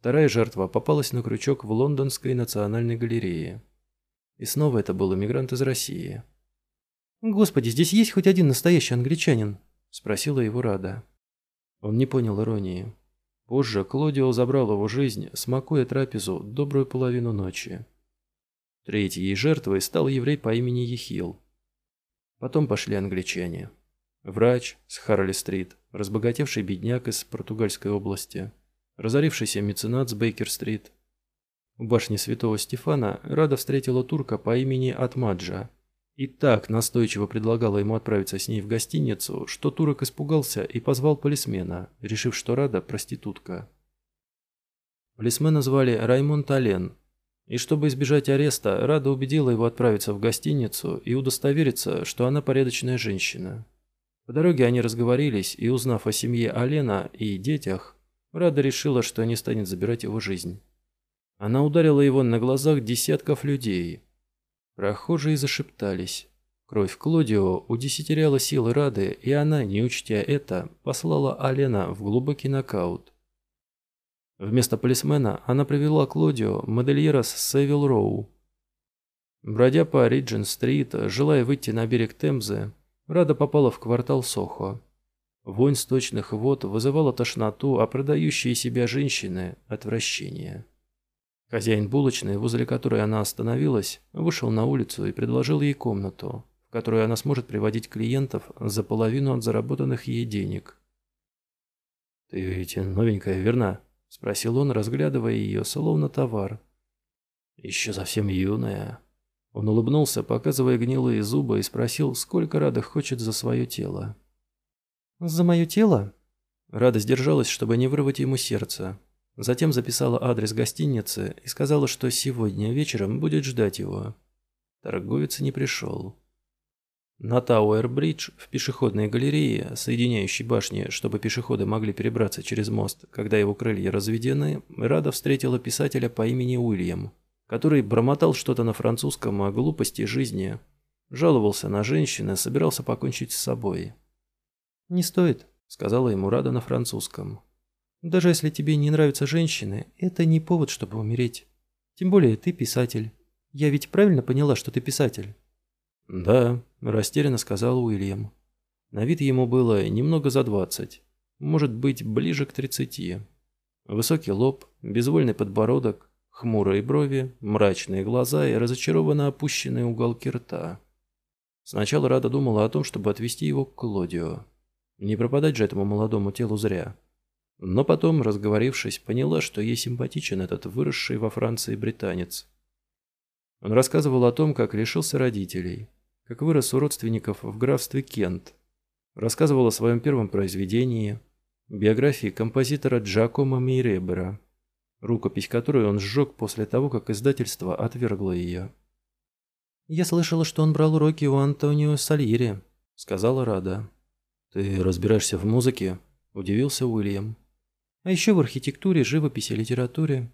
S3: Вторая жертва попалась на крючок в Лондонской национальной галерее. И снова это был эмигрант из России. «Господи, здесь есть хоть один настоящий англичанин?» – спросила его Рада. Он не понял иронии. Позже Клодио забрал его жизнь, смакуя трапезу добрую половину ночи. Третьей жертвой стал еврей по имени Ехил. Потом пошли англичане. Врач с Харли-стрит, разбогатевший бедняк из португальской области, разорившийся меценат с Бейкер-стрит. У башни святого Стефана Рада встретила турка по имени Атмаджа, и так настойчиво предлагала ему отправиться с ней в гостиницу, что турок испугался и позвал полисмена, решив, что Рада проститутка. Полисмена звали Раймонд Ален, и чтобы избежать ареста, Рада убедила его отправиться в гостиницу и удостовериться, что она порядочная женщина. По дороге они разговорились, и узнав о семье Алена и детях, Рада решила, что не станет забирать его жизнь. Она ударила его на глазах десятков людей – Прохожие зашептались. Кровь Клодио удесятеряла силы Рады, и она, не учтя это, послала Алена в глубокий нокаут. Вместо полисмена она привела Клодио модельера с Севил Роу. Бродя по Риджин-стрит, желая выйти на берег Темзы, Рада попала в квартал Сохо. Вонь сточных вод вызывала тошноту, а продающие себя женщины – отвращение. Хозяин булочной, возле которой она остановилась, вышел на улицу и предложил ей комнату, в которую она сможет приводить клиентов за половину от заработанных ей денег. «Ты ведь новенькая, верно?» – спросил он, разглядывая ее, словно товар. «Еще совсем юная». Он улыбнулся, показывая гнилые зубы, и спросил, сколько Рада хочет за свое тело.
S2: «За мое тело?»
S3: Рада сдержалась, чтобы не вырвать ему сердце. Затем записала адрес гостиницы и сказала, что сегодня вечером будет ждать его. Торговец не пришел. На Тауэр-Бридж, в пешеходной галерее, соединяющей башни, чтобы пешеходы могли перебраться через мост, когда его крылья разведены, Рада встретила писателя по имени Уильям, который бормотал что-то на французском о глупости жизни, жаловался на женщин и собирался покончить с собой.
S2: «Не стоит», —
S3: сказала ему Рада на французском.
S2: «Даже если тебе не нравятся женщины, это не повод, чтобы умереть. Тем более ты писатель. Я ведь правильно поняла, что ты писатель?»
S3: «Да», – растерянно сказал Уильям. На вид ему было немного за двадцать, может быть, ближе к тридцати. Высокий лоб, безвольный подбородок, хмурые брови, мрачные глаза и разочарованно опущенные уголки рта. Сначала Рада думала о том, чтобы отвезти его к Клодио. Не пропадать же этому молодому телу зря. Но потом, разговорившись, поняла, что ей симпатичен этот выросший во Франции британец. Он рассказывал о том, как лишился родителей, как вырос у родственников в графстве Кент. Рассказывал о своем первом произведении, биографии композитора Джакомо Мейребера, рукопись которой он сжег после того, как издательство отвергло ее.
S2: «Я слышала, что он брал уроки у Антонио Сальери», — сказала Рада.
S3: «Ты разбираешься в музыке?» — удивился Уильям.
S2: «А еще в архитектуре, живописи, литературе».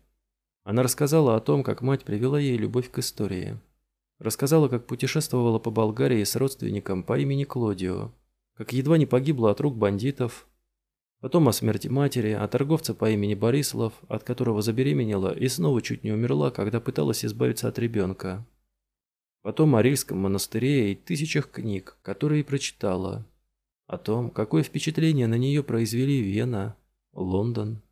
S3: Она рассказала о том, как мать привела ей любовь к истории. Рассказала, как путешествовала по Болгарии с родственником по имени Клодио, как едва не погибла от рук бандитов. Потом о смерти матери, о торговце по имени Борислав, от которого забеременела и снова чуть не умерла, когда пыталась избавиться от ребенка. Потом о Рильском монастыре и тысячах книг, которые прочитала. О том, какое впечатление на нее произвели Вена, Лондон.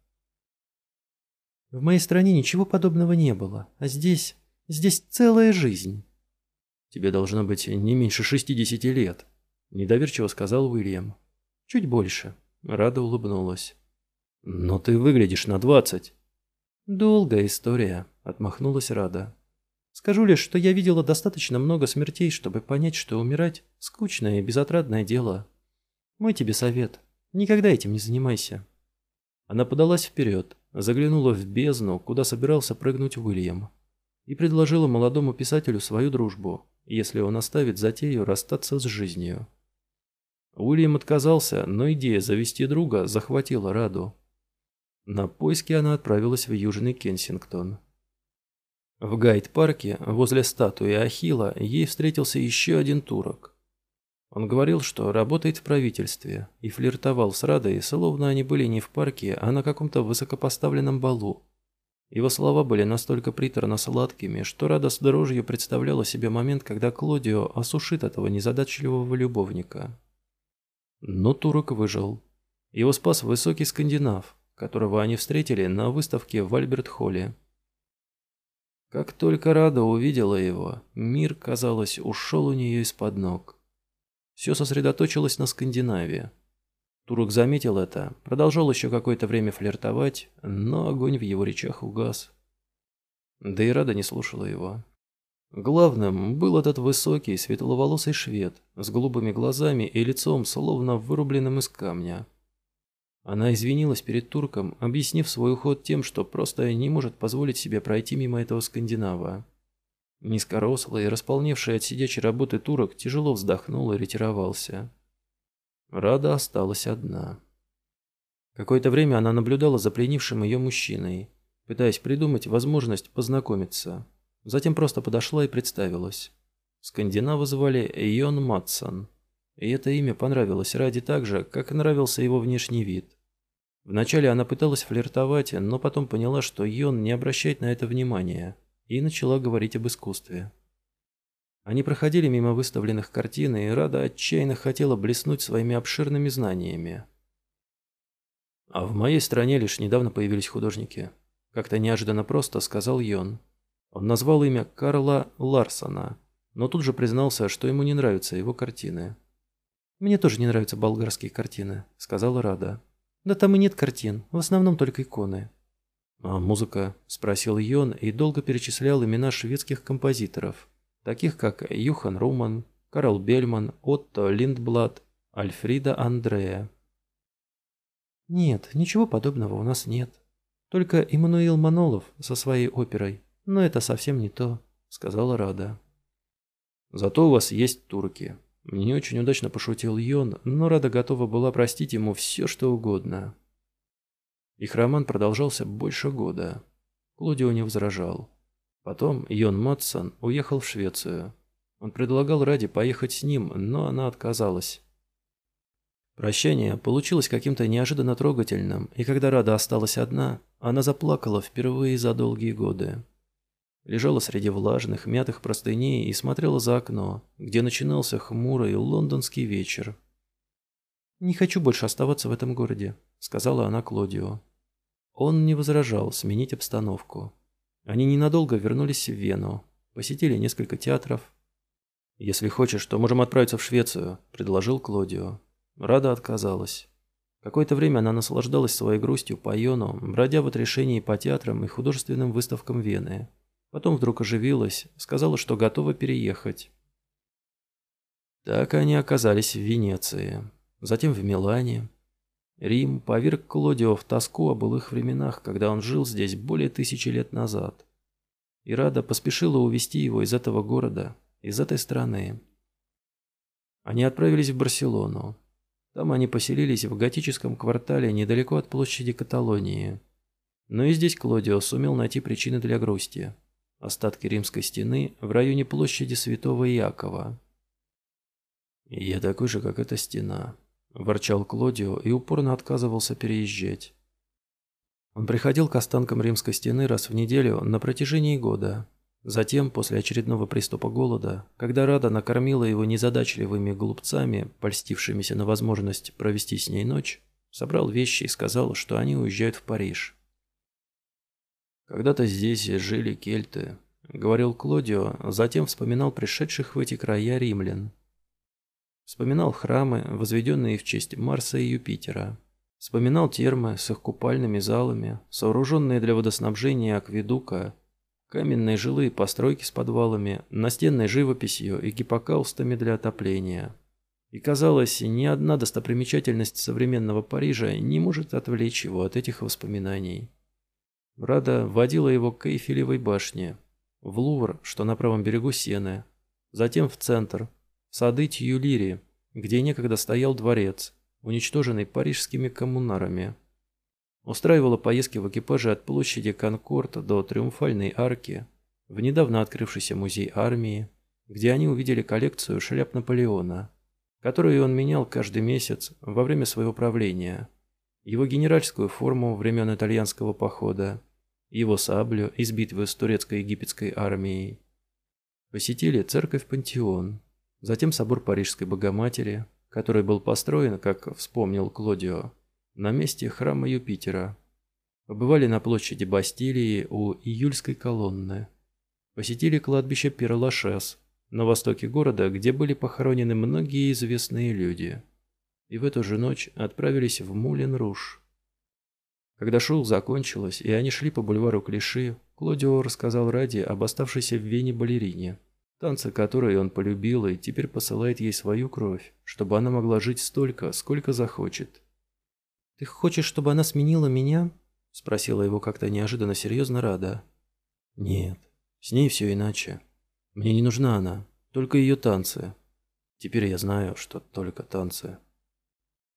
S2: В моей стране ничего подобного не было, а здесь... здесь целая жизнь.
S3: Тебе должно быть не меньше шестидесяти лет, недоверчиво сказал Уильям.
S2: Чуть больше.
S3: Рада улыбнулась. Но ты выглядишь на двадцать.
S2: Долгая история, отмахнулась Рада. Скажу лишь, что я видела достаточно много смертей, чтобы понять, что умирать – скучное и безотрадное дело. Мой тебе совет – никогда этим не занимайся.
S3: Она подалась вперед, заглянула в бездну, куда собирался прыгнуть Уильям, и предложила молодому писателю свою дружбу, если он оставит затею расстаться с жизнью. Уильям отказался, но идея завести друга захватила Раду. На поиски она отправилась в Южный Кенсингтон. В Гайд-парке, возле статуи Ахилла, ей встретился еще один турок. Он говорил, что работает в правительстве, и флиртовал с Радой, словно они были не в парке, а на каком-то высокопоставленном балу. Его слова были настолько приторно-сладкими, что Рада с дрожью представляла себе момент, когда Клодио осушит этого незадачливого любовника. Но турок выжил. Его спас высокий скандинав, которого они встретили на выставке в Альберт-Холле. Как только Рада увидела его, мир, казалось, ушел у нее из-под ног. Все сосредоточилось на Скандинавии. Турок заметил это, продолжал еще какое-то время флиртовать, но огонь в его речах угас. Да и Рада не слушала его. Главным был этот высокий, светловолосый швед с голубыми глазами и лицом, словно вырубленным из камня. Она извинилась перед турком, объяснив свой уход тем, что просто не может позволить себе пройти мимо этого скандинава. Низкорослый располневший от сидячей работы турок тяжело вздохнул и ретировался. Рада осталась одна. Какое-то время она наблюдала за пленившим ее мужчиной, пытаясь придумать возможность познакомиться. Затем просто подошла и представилась. Скандинава звали Йон Матсон, и это имя понравилось Раде так же, как нравился его внешний вид. Вначале она пыталась флиртовать, но потом поняла, что Йон не обращает на это внимания – и начала говорить об искусстве. Они проходили мимо выставленных картин, и Рада отчаянно хотела блеснуть своими обширными знаниями. «А в моей стране лишь недавно появились художники», – как-то неожиданно просто сказал Йон. Он назвал имя Карла Ларсона, но тут же признался, что ему не нравятся его картины.
S2: «Мне тоже не нравятся болгарские картины», – сказала Рада. «Да там и нет картин, в основном только иконы.
S3: «А музыка?» – спросил Йон и долго перечислял имена шведских композиторов, таких как Юхан Руман, Карл Бельман, Отто Линдблад, Альфрида Андрея.
S2: «Нет, ничего подобного у нас нет. Только Иммануил Манолов со своей оперой. Но это совсем не то», – сказала Рада.
S3: «Зато у вас есть турки. Не очень удачно пошутил Йон, но Рада готова была простить ему все, что угодно. Их роман продолжался больше года. Клодио не возражал. Потом Йон Матсон уехал в Швецию. Он предлагал Раде поехать с ним, но она отказалась. Прощание получилось каким-то неожиданно трогательным, и когда Рада осталась одна, она заплакала впервые за долгие годы. Лежала среди влажных, мятых простыней и смотрела за окно, где начинался хмурый лондонский вечер. «Не хочу больше оставаться в этом городе», — сказала она Клодио. Он не возражал сменить обстановку. Они ненадолго вернулись в Вену, посетили несколько театров. «Если хочешь, то можем отправиться в Швецию», — предложил Клодио. Рада отказалась. Какое-то время она наслаждалась своей грустью по Йону, бродя в отрешении по театрам и художественным выставкам Вены. Потом вдруг оживилась, сказала, что готова переехать. Так они оказались в Венеции, затем в Милане. Рим поверг Клодио в тоску о былых временах, когда он жил здесь более тысячи лет назад. И Рада поспешила увезти его из этого города, из этой страны. Они отправились в Барселону. Там они поселились в готическом квартале недалеко от площади Каталонии. Но и здесь Клодио сумел найти причины для грусти. Остатки римской стены в районе площади Святого Иакова. «Я такой же, как эта стена», – ворчал Клодио и упорно отказывался переезжать. Он приходил к останкам римской стены раз в неделю на протяжении года, Затем, после очередного приступа голода, когда Рада накормила его незадачливыми глупцами, польстившимися на возможность провести с ней ночь, собрал вещи и сказал, что они уезжают в Париж. «Когда-то здесь жили кельты», — говорил Клодио, затем вспоминал пришедших в эти края римлян. Вспоминал храмы, возведенные в честь Марса и Юпитера. Вспоминал термы с их купальными залами, сооруженные для водоснабжения акведука Каменные жилые постройки с подвалами, настенной живописью и гиппокаустами для отопления. И казалось, ни одна достопримечательность современного Парижа не может отвлечь его от этих воспоминаний. Рада водила его к Эйфелевой башне, в Лувр, что на правом берегу Сены, затем в центр, сады Тьюлири, где некогда стоял дворец, уничтоженный парижскими коммунарами. Устраивала поездки в экипаже от площади Конкорд до Триумфальной арки, в недавно открывшийся музей армии, где они увидели коллекцию шляп Наполеона, которую он менял каждый месяц во время своего правления, его генеральскую форму времен итальянского похода, его саблю из битвы с турецко-египетской армией. Посетили церковь Пантеон, затем собор Парижской Богоматери, который был построен, как вспомнил Клодио, на месте храма Юпитера. Побывали на площади Бастилии у июльской колонны. Посетили кладбище Перлашес на востоке города, где были похоронены многие известные люди. И в эту же ночь отправились в Мулен-Руш. Когда шоу закончилось, и они шли по бульвару Клиши, Клодио рассказал Ради об оставшейся в Вене балерине, танцы которой он полюбил и теперь посылает ей свою кровь, чтобы она могла жить столько, сколько захочет. «Ты хочешь, чтобы она сменила меня?» – спросила его как-то неожиданно серьезно Рада. «Нет, с ней все иначе. Мне не нужна она, только ее танцы. Теперь я знаю, что только танцы».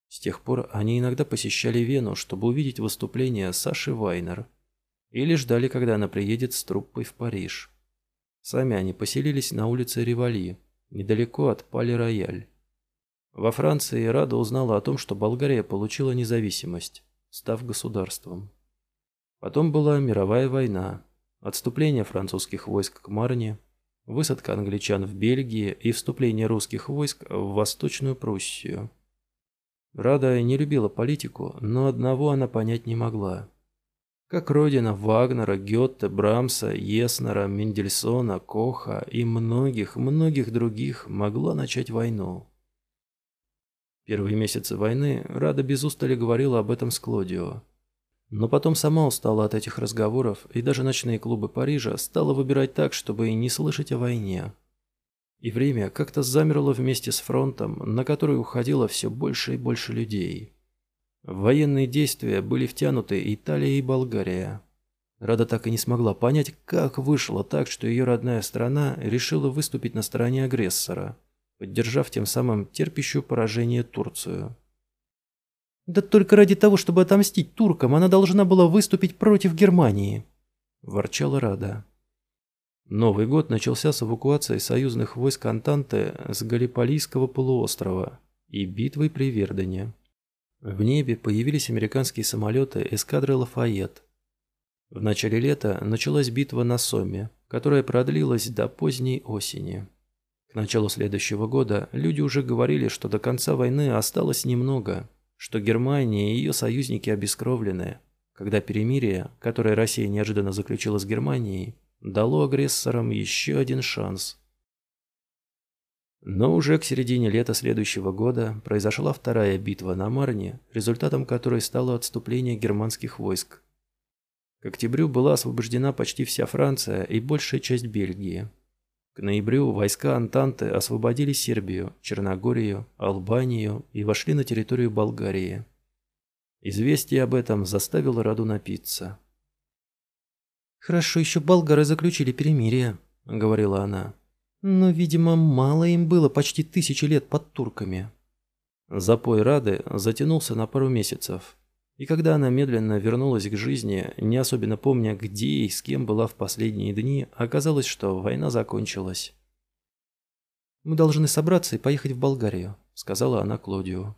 S3: С тех пор они иногда посещали Вену, чтобы увидеть выступление Саши Вайнер, или ждали, когда она приедет с труппой в Париж. Сами они поселились на улице Ривали, недалеко от Пали-Рояль. Во Франции Рада узнала о том, что Болгария получила независимость, став государством. Потом была мировая война, отступление французских войск к Марне, высадка англичан в Бельгии и вступление русских войск в Восточную Пруссию. Рада не любила политику, но одного она понять не могла. Как родина Вагнера, Гетте, Брамса, Еснера, Мендельсона, Коха и многих-многих других могла начать войну. Первые месяцы войны Рада без устали говорила об этом с Клодио. Но потом сама устала от этих разговоров, и даже ночные клубы Парижа стала выбирать так, чтобы и не слышать о войне. И время как-то замерло вместе с фронтом, на который уходило все больше и больше людей. В военные действия были втянуты Италия и Болгария. Рада так и не смогла понять, как вышло так, что ее родная страна решила выступить на стороне агрессора – поддержав тем самым терпящую поражение Турцию.
S2: «Да только ради того, чтобы отомстить туркам, она должна была выступить против Германии», – ворчала Рада.
S3: Новый год начался с эвакуации союзных войск Антанты с Галиполийского полуострова и битвой при Вердене. В небе появились американские самолеты эскадры «Лафайет». В начале лета началась битва на Соме, которая продлилась до поздней осени. К началу следующего года люди уже говорили, что до конца войны осталось немного, что Германия и ее союзники обескровлены, когда перемирие, которое Россия неожиданно заключила с Германией, дало агрессорам еще один шанс. Но уже к середине лета следующего года произошла вторая битва на Марне, результатом которой стало отступление германских войск. К октябрю была освобождена почти вся Франция и большая часть Бельгии. К ноябрю войска Антанты освободили Сербию, Черногорию, Албанию и вошли на территорию Болгарии. Известие об этом заставило Раду напиться.
S2: «Хорошо еще болгары заключили перемирие», — говорила она. «Но, видимо, мало им было почти тысячи лет под турками».
S3: Запой Рады затянулся на пару месяцев. И когда она медленно вернулась к жизни, не особенно помня, где и с кем была в последние дни, оказалось, что война закончилась.
S2: «Мы должны собраться и поехать в Болгарию», — сказала она Клодию.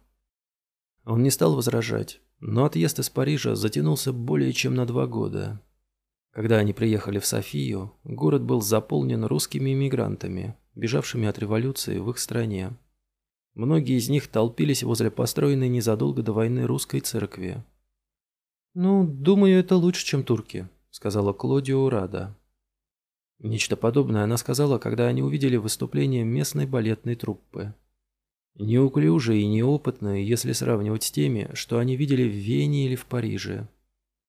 S3: Он не стал возражать, но отъезд из Парижа затянулся более чем на два года. Когда они приехали в Софию, город был заполнен русскими иммигрантами, бежавшими от революции в их стране. Многие из них толпились возле построенной незадолго до войны русской церкви.
S2: «Ну, думаю, это лучше, чем турки», — сказала Клодио Рада.
S3: Нечто подобное она сказала, когда они увидели выступление местной балетной труппы. Неуклюжие и неопытные, если сравнивать с теми, что они видели в Вене или в Париже.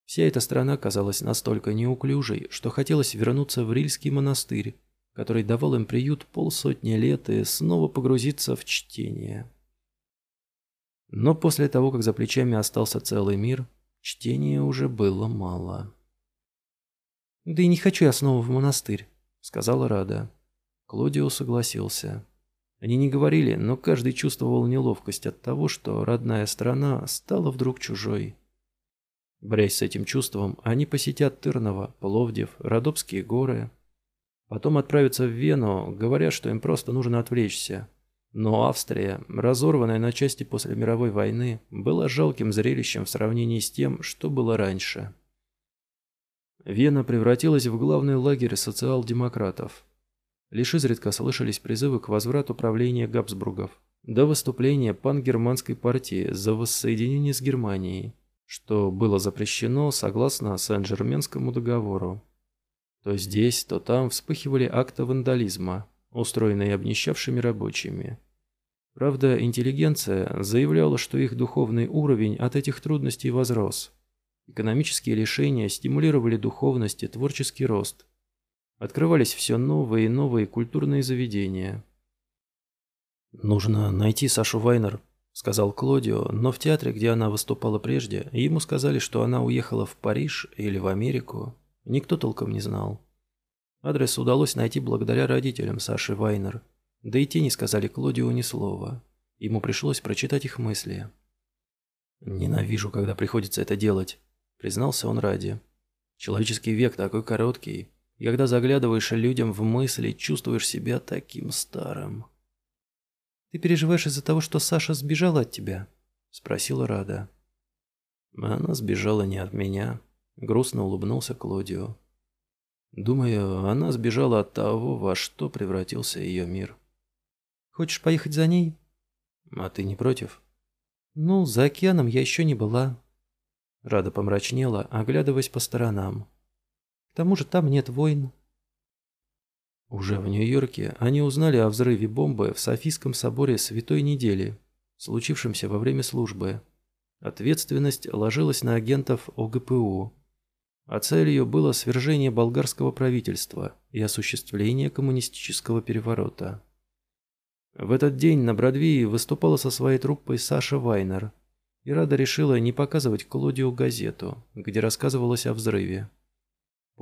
S3: Вся эта страна казалась настолько неуклюжей, что хотелось вернуться в Рильский монастырь, который давал им приют полсотни лет и снова погрузиться в чтение. Но после того, как за плечами остался целый мир, чтения уже было мало.
S2: «Да и не хочу я снова в монастырь», — сказала Рада.
S3: Клодио согласился. Они не говорили, но каждый чувствовал неловкость от того, что родная страна стала вдруг чужой. Борясь с этим чувством, они посетят Тырново, Пловдив, Родопские горы. Потом отправятся в Вену, говоря, что им просто нужно отвлечься. Но Австрия, разорванная на части после мировой войны, была жалким зрелищем в сравнении с тем, что было раньше. Вена превратилась в главный лагерь социал-демократов. Лишь изредка слышались призывы к возврату правления Габсбургов до выступления пангерманской партии за воссоединение с Германией что было запрещено согласно Сен-Жерменскому договору. То здесь, то там вспыхивали акты вандализма, устроенные обнищавшими рабочими. Правда, интеллигенция заявляла, что их духовный уровень от этих трудностей возрос. Экономические лишения стимулировали духовность и творческий рост. Открывались все новые и новые культурные заведения. «Нужно найти Сашу Вайнер», — сказал Клодио, но в театре, где она выступала прежде, ему сказали, что она уехала в Париж или в Америку. Никто толком не знал. Адрес удалось найти благодаря родителям Саши Вайнер. Да и те не сказали Клодио ни слова. Ему пришлось прочитать их мысли. «Ненавижу, когда приходится это делать», — признался он ради. «Человеческий век такой короткий, и когда заглядываешь людям в мысли, чувствуешь себя таким старым».
S2: «Ты переживаешь из-за того, что Саша сбежала от тебя?» – спросила Рада.
S3: «Она сбежала не от меня», – грустно улыбнулся Клодио. «Думаю, она сбежала от того, во что превратился ее мир».
S2: «Хочешь поехать за ней?»
S3: «А ты не против?»
S2: «Ну, за океаном я еще не была».
S3: Рада помрачнела, оглядываясь по сторонам.
S2: «К тому же там нет войн».
S3: Уже в Нью-Йорке они узнали о взрыве бомбы в Софийском соборе Святой Недели, случившемся во время службы. Ответственность ложилась на агентов ОГПУ, а целью было свержение болгарского правительства и осуществление коммунистического переворота. В этот день на Бродвее выступала со своей труппой Саша Вайнер, и Рада решила не показывать Клодио газету, где рассказывалось о взрыве.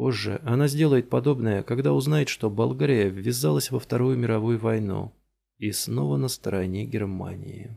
S3: Позже она сделает подобное, когда узнает, что Болгария ввязалась во Вторую мировую войну И снова на стороне Германии.